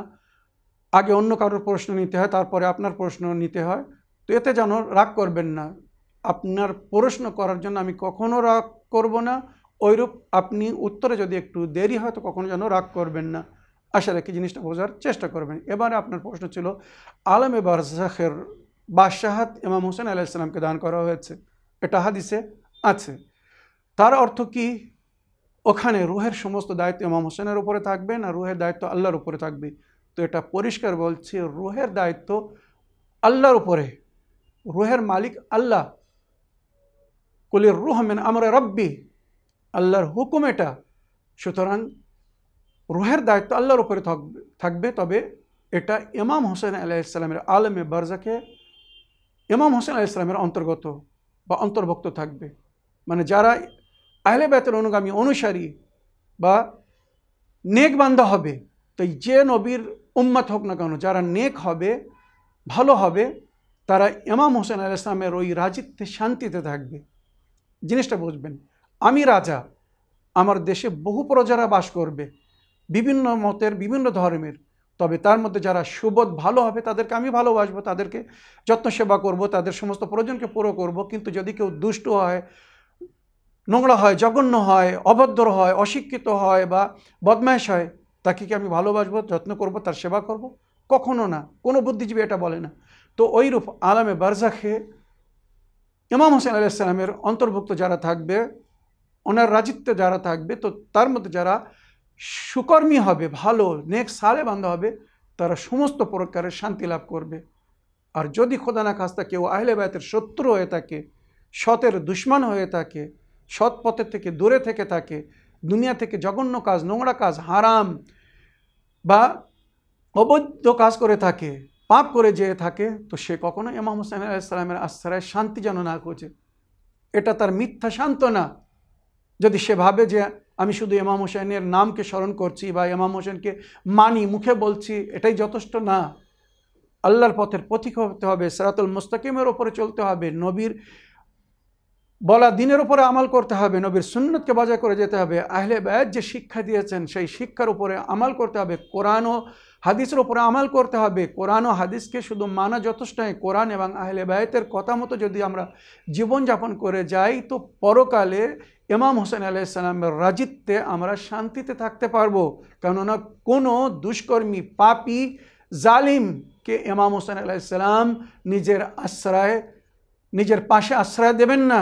আগে অন্য কারোর প্রশ্ন নিতে হয়, তারপরে আপনার প্রশ্ন নিতে হয়। তো এতে যেন রাগ করবেন না। আপনার প্রশ্ন করার জন্য আমি কখনও রাগ করব না। ওইরূপ আপনি উত্তরে যদি একটু দেরি হয়, তো কখনো যেন রাগ করবেন না। আশা রাখি জিনিসটা বোঝার চেষ্টা করবেন। এবারে আপনার প্রশ্ন ছিল, আলমে বারজাখের বাদশাহাত ইমাম হোসেন আলাইসালামকে দান করা হয়েছে। এটা হাদিসে আছে। তার অর্থ কি? ওখানে রুহের সমস্ত দায়িত্ব ইমাম হোসেনের উপরে থাকবে না রুহের দায়িত্ব আল্লাহর উপরে থাকবে? তো এটা পরিষ্কার বলছে, রুহের দায়িত্ব আল্লাহর উপরে। রুহের মালিক আল্লাহ। কুলির রুহ মেন আমরে রব্বি। আল্লাহর হুকুম এটা। সুতরাং রুহের দায়িত্ব আল্লাহর উপরে থাকবে, তবে এটা ইমাম হোসেন আলাইসালামের আলমে বারজাকে ইমাম হোসেন আলাইসালামের অন্তর্গত বা অন্তর্ভুক্ত থাকবে। মানে যারা আহলে বেতের অনুগামী, অনুসারী বা নেক বান্ধা হবে তো যে নবীর উম্মাত হোক না কেন, যারা নেক হবে, ভালো হবে, তারা ইমাম হোসেন আল ইসলামের ওই রাজিত্বে শান্তিতে থাকবে। জিনিসটা বুঝবেন। আমি রাজা, আমার দেশে বহু প্রজারা বাস করবে, বিভিন্ন মতের, বিভিন্ন ধর্মের। তবে তার মধ্যে যারা সুবোধ ভালো হবে, তাদেরকে আমি ভালোবাসবো, তাদেরকে যত্ন সেবা করব, তাদের সমস্ত প্রয়োজনকে পুরো করব। কিন্তু যদি কেউ দুষ্ট হয়, নোংরা হয়, জঘন্য হয়, অভদ্র হয়, অশিক্ষিত হয় বা বদমাইশ হয়, তাকে কি আমি ভালোবাসবো, যত্ন করব, তার সেবা করব? কখনো না। কোনো বুদ্ধিজীবী এটা বলে না। তো ওইরূপ আলামে বারজাখে ইমাম হোসেন আলাইসালামের অন্তর্ভুক্ত যারা থাকবে ওনার রাজিত্বে যারা থাকবে, তো তার মধ্যে যারা সুকর্মী হবে, ভালো, নেক, সালে বান্ধা হবে, তারা সমস্ত প্রকারের শান্তি লাভ করবে। আর যদি খোদা না খাস্তা কেউ আহলে বায়তের শত্রু হয়ে থাকে, সতের দুশ্মন হয়ে থাকে, সৎ পথের থেকে দূরে থেকে থাকে, দুনিয়া থেকে জঘন্য কাজ, নোংরা কাজ, হারাম বা অবৈধ কাজ করে থাকে, পাপ করে যেয়ে থাকে, তো সে কখনো ইমাম হোসেন আলাইসালামের আশ্রয় শান্তি যেন না খোঁজে। এটা তার মিথ্যা সান্ত্বনা। যদি সে ভাবে যে আমি শুধু ইমাম হোসেনের নামকে স্মরণ করছি বা ইমাম হোসেনকে মানি, মুখে বলছি, এটাই যথেষ্ট? না। আল্লাহর পথের পথিক হতে হবে, সেরাতুল মুস্তাকিমের ওপরে চলতে হবে, নবীর বলা দিনের উপরে আমাল করতে হবে, নবীর সুন্নতকে বজায় করে যেতে হবে। আহলে ব্যয় যে শিক্ষা দিয়েছেন, সেই শিক্ষার উপরে আমাল করতে হবে, কোরআন ও হাদিসের ওপরে আমাল করতে হবে। কোরআন ও হাদিসকে শুধু মানা যথেষ্ট নয়, কোরআন এবং আহলে ব্যয়তের কথা মতো যদি আমরা জীবনযাপন করে যাই, তো পরকালে ইমাম হোসেন আলাইসালামের রাজিত্বে আমরা শান্তিতে থাকতে পারব, কেননা কোনো দুষ্কর্মী, পাপি, জালিমকে ইমাম হোসেন আলাইসালাম নিজের আশ্রয়, নিজের পাশে আশ্রয় দেবেন না।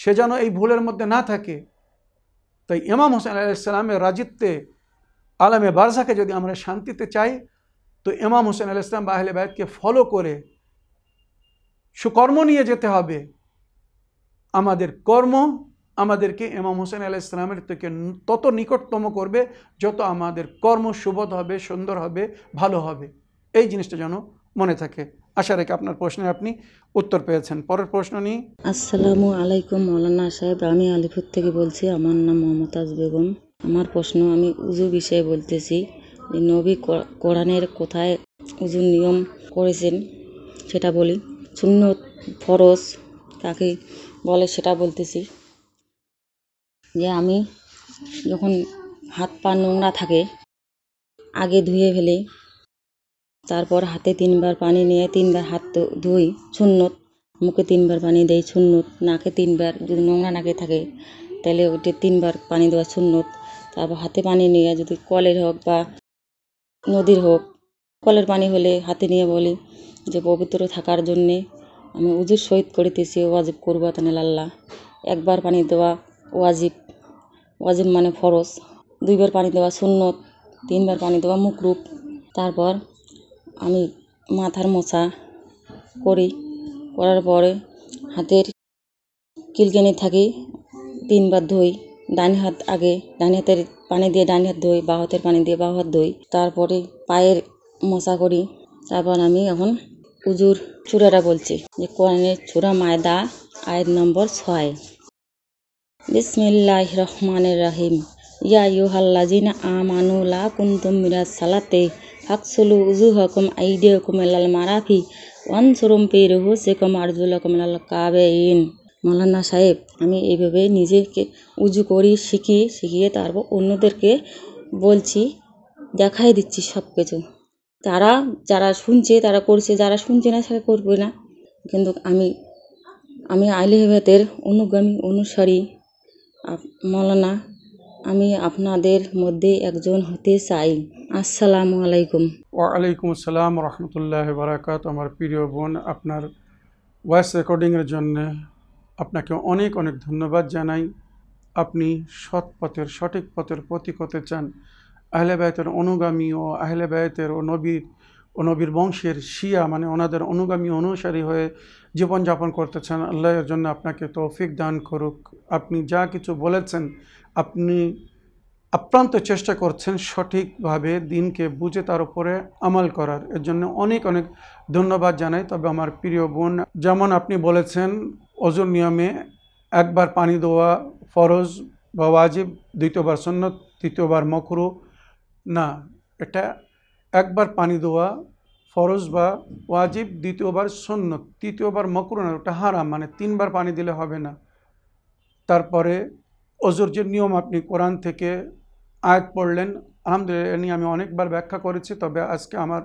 সে যেন এই ভুলের মধ্যে না থাকে। তাই ইমাম হোসেন আলাইসালামের রাজিত্বে আলমে বারসাকে যদি আমরা শান্তিতে চাই, তো ইমাম হোসেন আলাইসলাম বা আহলে বায়তকে ফলো করে সুকর্ম নিয়ে যেতে হবে। আমাদের কর্ম আমাদেরকে এমাম হোসেন আলাহ ইসলামের থেকে তত নিকটতম করবে, যত আমাদের কর্ম সুবোধ হবে, সুন্দর হবে, ভালো হবে। এই জিনিসটা যেন মনে থাকে। আশা রেখে আপনার প্রশ্নে আপনি উত্তর পেয়েছেন। পরের প্রশ্ন নিয়ে আসসালামু আলাইকুম, মৌলানা সাহেব। আমি আলিপুর থেকে বলছি, আমার নাম মমতাজ বেগম। আমার প্রশ্ন, আমি উজু বিষয়ে বলতেছি নবী কোরআনের কোথায় উজুর নিয়ম করেছেন সেটা বলি। সুন্নত ফরজ কাকে বলে সেটা বলতেছি। যে আমি যখন হাত পা নোংরা থাকে, আগে ধুয়ে ফেলি, তারপর হাতে তিনবার পানি নিয়ে তিনবার হাত ধুই, সুন্নত। মুখে তিনবার পানি দেই, সুন্নত। নাকে তিনবার যদি নোংরা নাকে থাকে, তাহলে ওইটা তিনবার পানি দেওয়া সুন্নত। তারপর হাতে পানি নিয়ে যদি কলের হোক বা নদীর হোক, কলের পানি হলে হাতে নিয়ে বলি যে পবিত্র থাকার জন্যে আমি উজুর সহিত করিতেছি ওয়াজিব করব তানে আল্লাহ একবার পানি দেওয়া ওয়াজিব ওয়াজিব মানে ফরজ। দুইবার পানি দেওয়া সুন্নত, তিনবার পানি দেওয়া মুকরুব। তারপর আমি মাথার মোছা করি, করার পরে হাতের কিলকেনি থাকি, তিনবার ধুই, ডান হাত আগে, ডান হাতের পানি দিয়ে ডান হাত ধুই, বাঁ হাতের পানি দিয়ে বাঁ হাত ধুই। তারপরে পায়ের মোছা করি। তারপর আমি এখন উজুর চূড়াটা বলছি যে কোরআনের চূড়া মায়দা আয়ের নম্বর ছয়। বিসমিল্লাহ রহমানের রাহিম। ইয়া ইউহাল্লাজিনা আমানু লা কুন্তুম মিরাজ সালাতে ফাকসুলু উজুহাকুম আইদিয়াকুম ইলাল মারাফি ওয়ানসুরুম ফি রুহুসিকুম আরজুলাকুম কাবে ইন মৌলানা সাহেব, আমি এইভাবে নিজেকে উজু করি, শিখি, শিখিয়ে তারপর অন্যদেরকে বলছি, দেখাই দিচ্ছি সব কিছু তারা যারা শুনছে, তারা করছে, যারা শুনছে না সেটা করবে না। কিন্তু আমি আমি হেবাতের অনুগামী অনুসারী মৌলানা, আমি আপনাদের মধ্যে একজন হতে চাই। আসসালামু আলাইকুম। ওয়ালাইকুম আসসালাম রহমতুল্লাহ বারাকাত আমার প্রিয় বোন, আপনার ভয়েস রেকর্ডিংয়ের জন্য আপনাকে অনেক অনেক ধন্যবাদ জানাই। আপনি সৎ পথের, সঠিক পথের প্রতীক চান। আহলে বায়তের অনুগামী ও আহলে বায়তের ও নবীর ও নবীর বংশের শিয়া মানে ওনাদের অনুগামী অনুসারী হয়ে জীবনযাপন করতে চান আল্লাহর জন্য আপনাকে তৌফিক দান করুক। আপনি যা কিছু বলেছেন, আপনি আপ্রান্ত চেষ্টা করছেন সঠিকভাবে দিনকে বুঝে তার উপরে আমল করার। এর জন্য অনেক অনেক ধন্যবাদ জানাই। তবে আমার প্রিয় বোন, যেমন আপনি বলেছেন ওজন নিয়মে একবার পানি দেওয়া ফরজ বা ওয়াজিব, দ্বিতীয়বার সন্ন্যত তৃতীয়বার মকরু না, এটা একবার পানি দেওয়া ফরজ বা ওয়াজিব, দ্বিতীয়বার সন্ন্যত তৃতীয়বার মকরু না, ওটা হারাম মানে তিনবার পানি দিলে হবে না। তারপরে অজুর যে নিয়ম আপনি কোরআন থেকে আয়াত পড়লেন, আলহামদুলিল্লাহ নিয়ে আমি অনেকবার ব্যাখ্যা করেছি, তবে আজকে আমার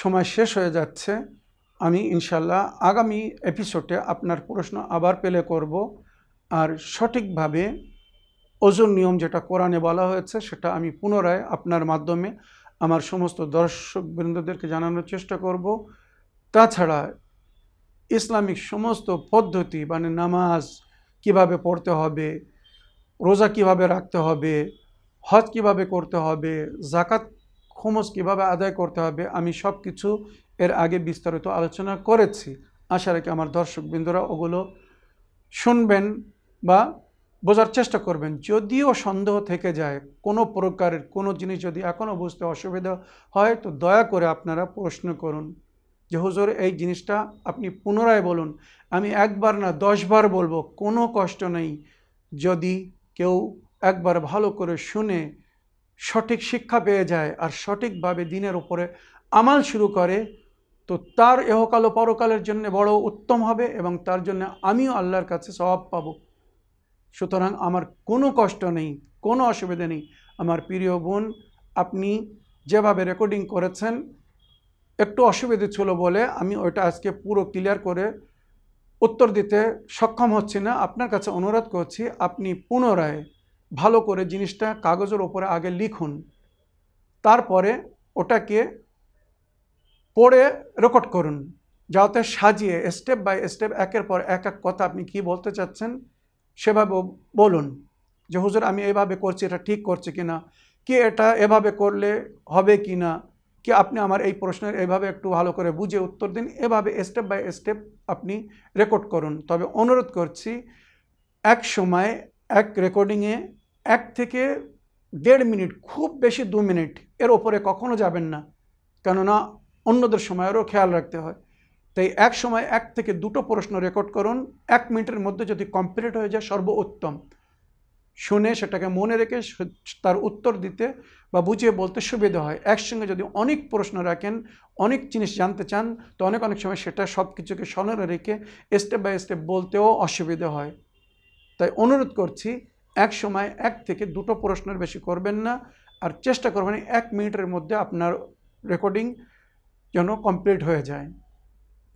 সময় শেষ হয়ে যাচ্ছে। আমি ইনশাল্লাহ আগামী এপিসোডে আপনার প্রশ্ন আবার পেলে করব, আর সঠিকভাবে ওজন নিয়ম যেটা কোরআনে বলা হয়েছে, সেটা আমি পুনরায় আপনার মাধ্যমে আমার সমস্ত দর্শকবৃন্দদেরকে জানানোর চেষ্টা করব। তাছাড়া ইসলামিক সমস্ত পদ্ধতি মানে নামাজ কীভাবে পড়তে হবে, রোজা কীভাবে রাখতে হবে, হজ কীভাবে করতে হবে জাকাত খমস কীভাবে আদায় করতে হবে, আমি সব কিছু এর আগে বিস্তারিত আলোচনা করেছি। আশা রাখি আমার দর্শকবৃন্দরা ওগুলো শুনবেন বা বোঝার চেষ্টা করবেন, যদিও সন্দেহ থেকে যায়, কোনো প্রকারের কোনো জিনিস যদি এখনও বুঝতে অসুবিধা হয়, তো দয়া করে আপনারা প্রশ্ন করুন যে, হুজুর, এই জিনিসটা আপনি পুনরায় বলুন। আমি একবার না দশবার বলব, কোনো কষ্ট নেই। যদি কেউ একবার ভালো করে শুনে সঠিক শিক্ষা পেয়ে যায় আর সঠিকভাবে দিনের উপরে আমাল শুরু করে, তো তার এহকাল ও পরকালের জন্য বড় উত্তম হবে এবং তার জন্য আমিও আল্লাহর কাছে স্বভাব পাব। সুতরাং আমার কোনো কষ্ট নেই, কোনো অসুবিধা নেই। আমার প্রিয় বোন, আপনি যেভাবে রেকর্ডিং করেছেন, একটু অসুবিধে ছিল বলে আমি ওইটা আজকে পুরো ক্লিয়ার করে উত্তর দিতে সক্ষম হচ্ছি না। আপনার কাছে অনুরোধ করছি, আপনি পুনরায় ভালো করে জিনিসটা কাগজের ওপরে আগে লিখুন। তারপরে ওটাকে পড়ে রেকর্ড করুন। যাতে সাজিয়ে স্টেপ বাই স্টেপ একের পর এক এক কথা আপনি কি বলতে চাচ্ছেন সেভাবে বলুন যে, হুজুর, আমি এভাবে করছি, এটা ঠিক করছে কি না কি এটা এভাবে করলে হবে কি না কি আপনি আমার এই প্রশ্নের এভাবে একটু ভালো করে বুঝে উত্তর দিন? এভাবে স্টেপ বাই স্টেপ আপনি রেকর্ড করুন। তবে অনুরোধ করছি, এক সময়, এক রেকর্ডিংয়ে এক থেকে দেড় মিনিট, খুব বেশি দু মিনিট এর ওপরে কখনো যাবেন না। কেননা অন্যদের সময়েরও খেয়াল রাখতে হয়। তাই এক সময় এক থেকে দুটো প্রশ্ন রেকর্ড করুন। এক মিনিটের মধ্যে যদি কমপ্লিট হয়ে যায় সর্বোত্তম। শুনে সেটাকে মনে রেখে তার উত্তর দিতে বা বুঝিয়ে বলতে সুবিধা হয়। একসঙ্গে যদি অনেক প্রশ্ন রাখেন, অনেক জিনিস জানতে চান, তো অনেক অনেক সময় সেটা সব কিছুকে স্মরণে রেখে স্টেপ বাই স্টেপ বলতেও অসুবিধা হয়। তাই অনুরোধ করছি, এক সময় এক থেকে দুটো প্রশ্নের বেশি করবেন না আর চেষ্টা করবেন এক মিনিটের মধ্যে আপনার রেকর্ডিং যেন কমপ্লিট হয়ে যায়।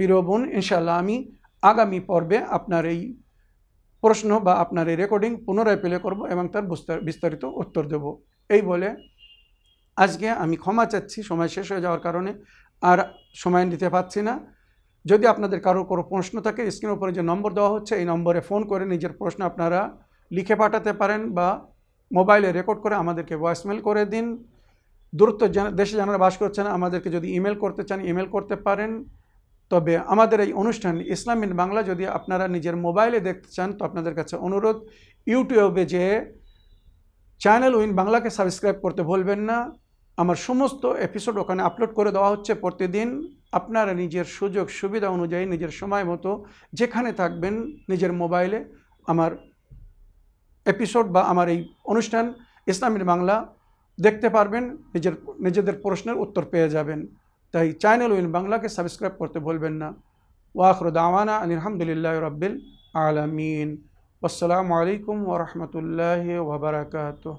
প্রিয় বোন ইনশাল্লাহ আমি আগামী পর্বে আপনার এই প্রশ্ন বা আপনার এই রেকর্ডিং পুনরায় প্লে করব এবং তার বিস্তারিত উত্তর দেব। এই বলে আজকে আমি ক্ষমা চাচ্ছি, সময় শেষ হয়ে যাওয়ার কারণে আর সময় দিতে পারছি না। যদি আপনাদের কারোর কোনো প্রশ্ন থাকে স্ক্রিনের উপরে যে নম্বর দেওয়া হচ্ছে, এই নম্বরে ফোন করে নিজের প্রশ্ন আপনারা লিখে পাঠাতে পারেন বা মোবাইলে রেকর্ড করে আমাদেরকে ভয়েসমেল করে দিন। দূরত্ব দেশে যারা বাস করছেন আমাদেরকে যদি ইমেল করতে চান ইমেল করতে পারেন। তবে আমাদের এই অনুষ্ঠান ইসলামিন বাংলা যদি আপনারা নিজের মোবাইলে দেখতে চান, তো আপনাদের কাছে অনুরোধ, ইউটিউবে যে চ্যানেল উইন বাংলাকে সাবস্ক্রাইব করতে ভুলবেন না। আমার সমস্ত এপিসোড ওখানে আপলোড করে দেওয়া হচ্ছে প্রতিদিন। আপনারা নিজের সুযোগ, সুবিধা অনুযায়ী নিজের সময় মতো যেখানে থাকবেন নিজের মোবাইলে আমার এপিসোড বা আমার এই অনুষ্ঠান ইসলামের বাংলা দেখতে পারবেন। নিজের, নিজেদের প্রশ্নের উত্তর পেয়ে যাবেন। তাই চ্যানেল উইন বাংলাকে সাবস্ক্রাইব করতে ভুলবেন না। ওয়াখর দাওয়ানা আলহামদুলিল্লাহ রব্বিল আলমিন। আসসালামু আলাইকুম ওরহমতুল্লাহ ওবরাকাতুহ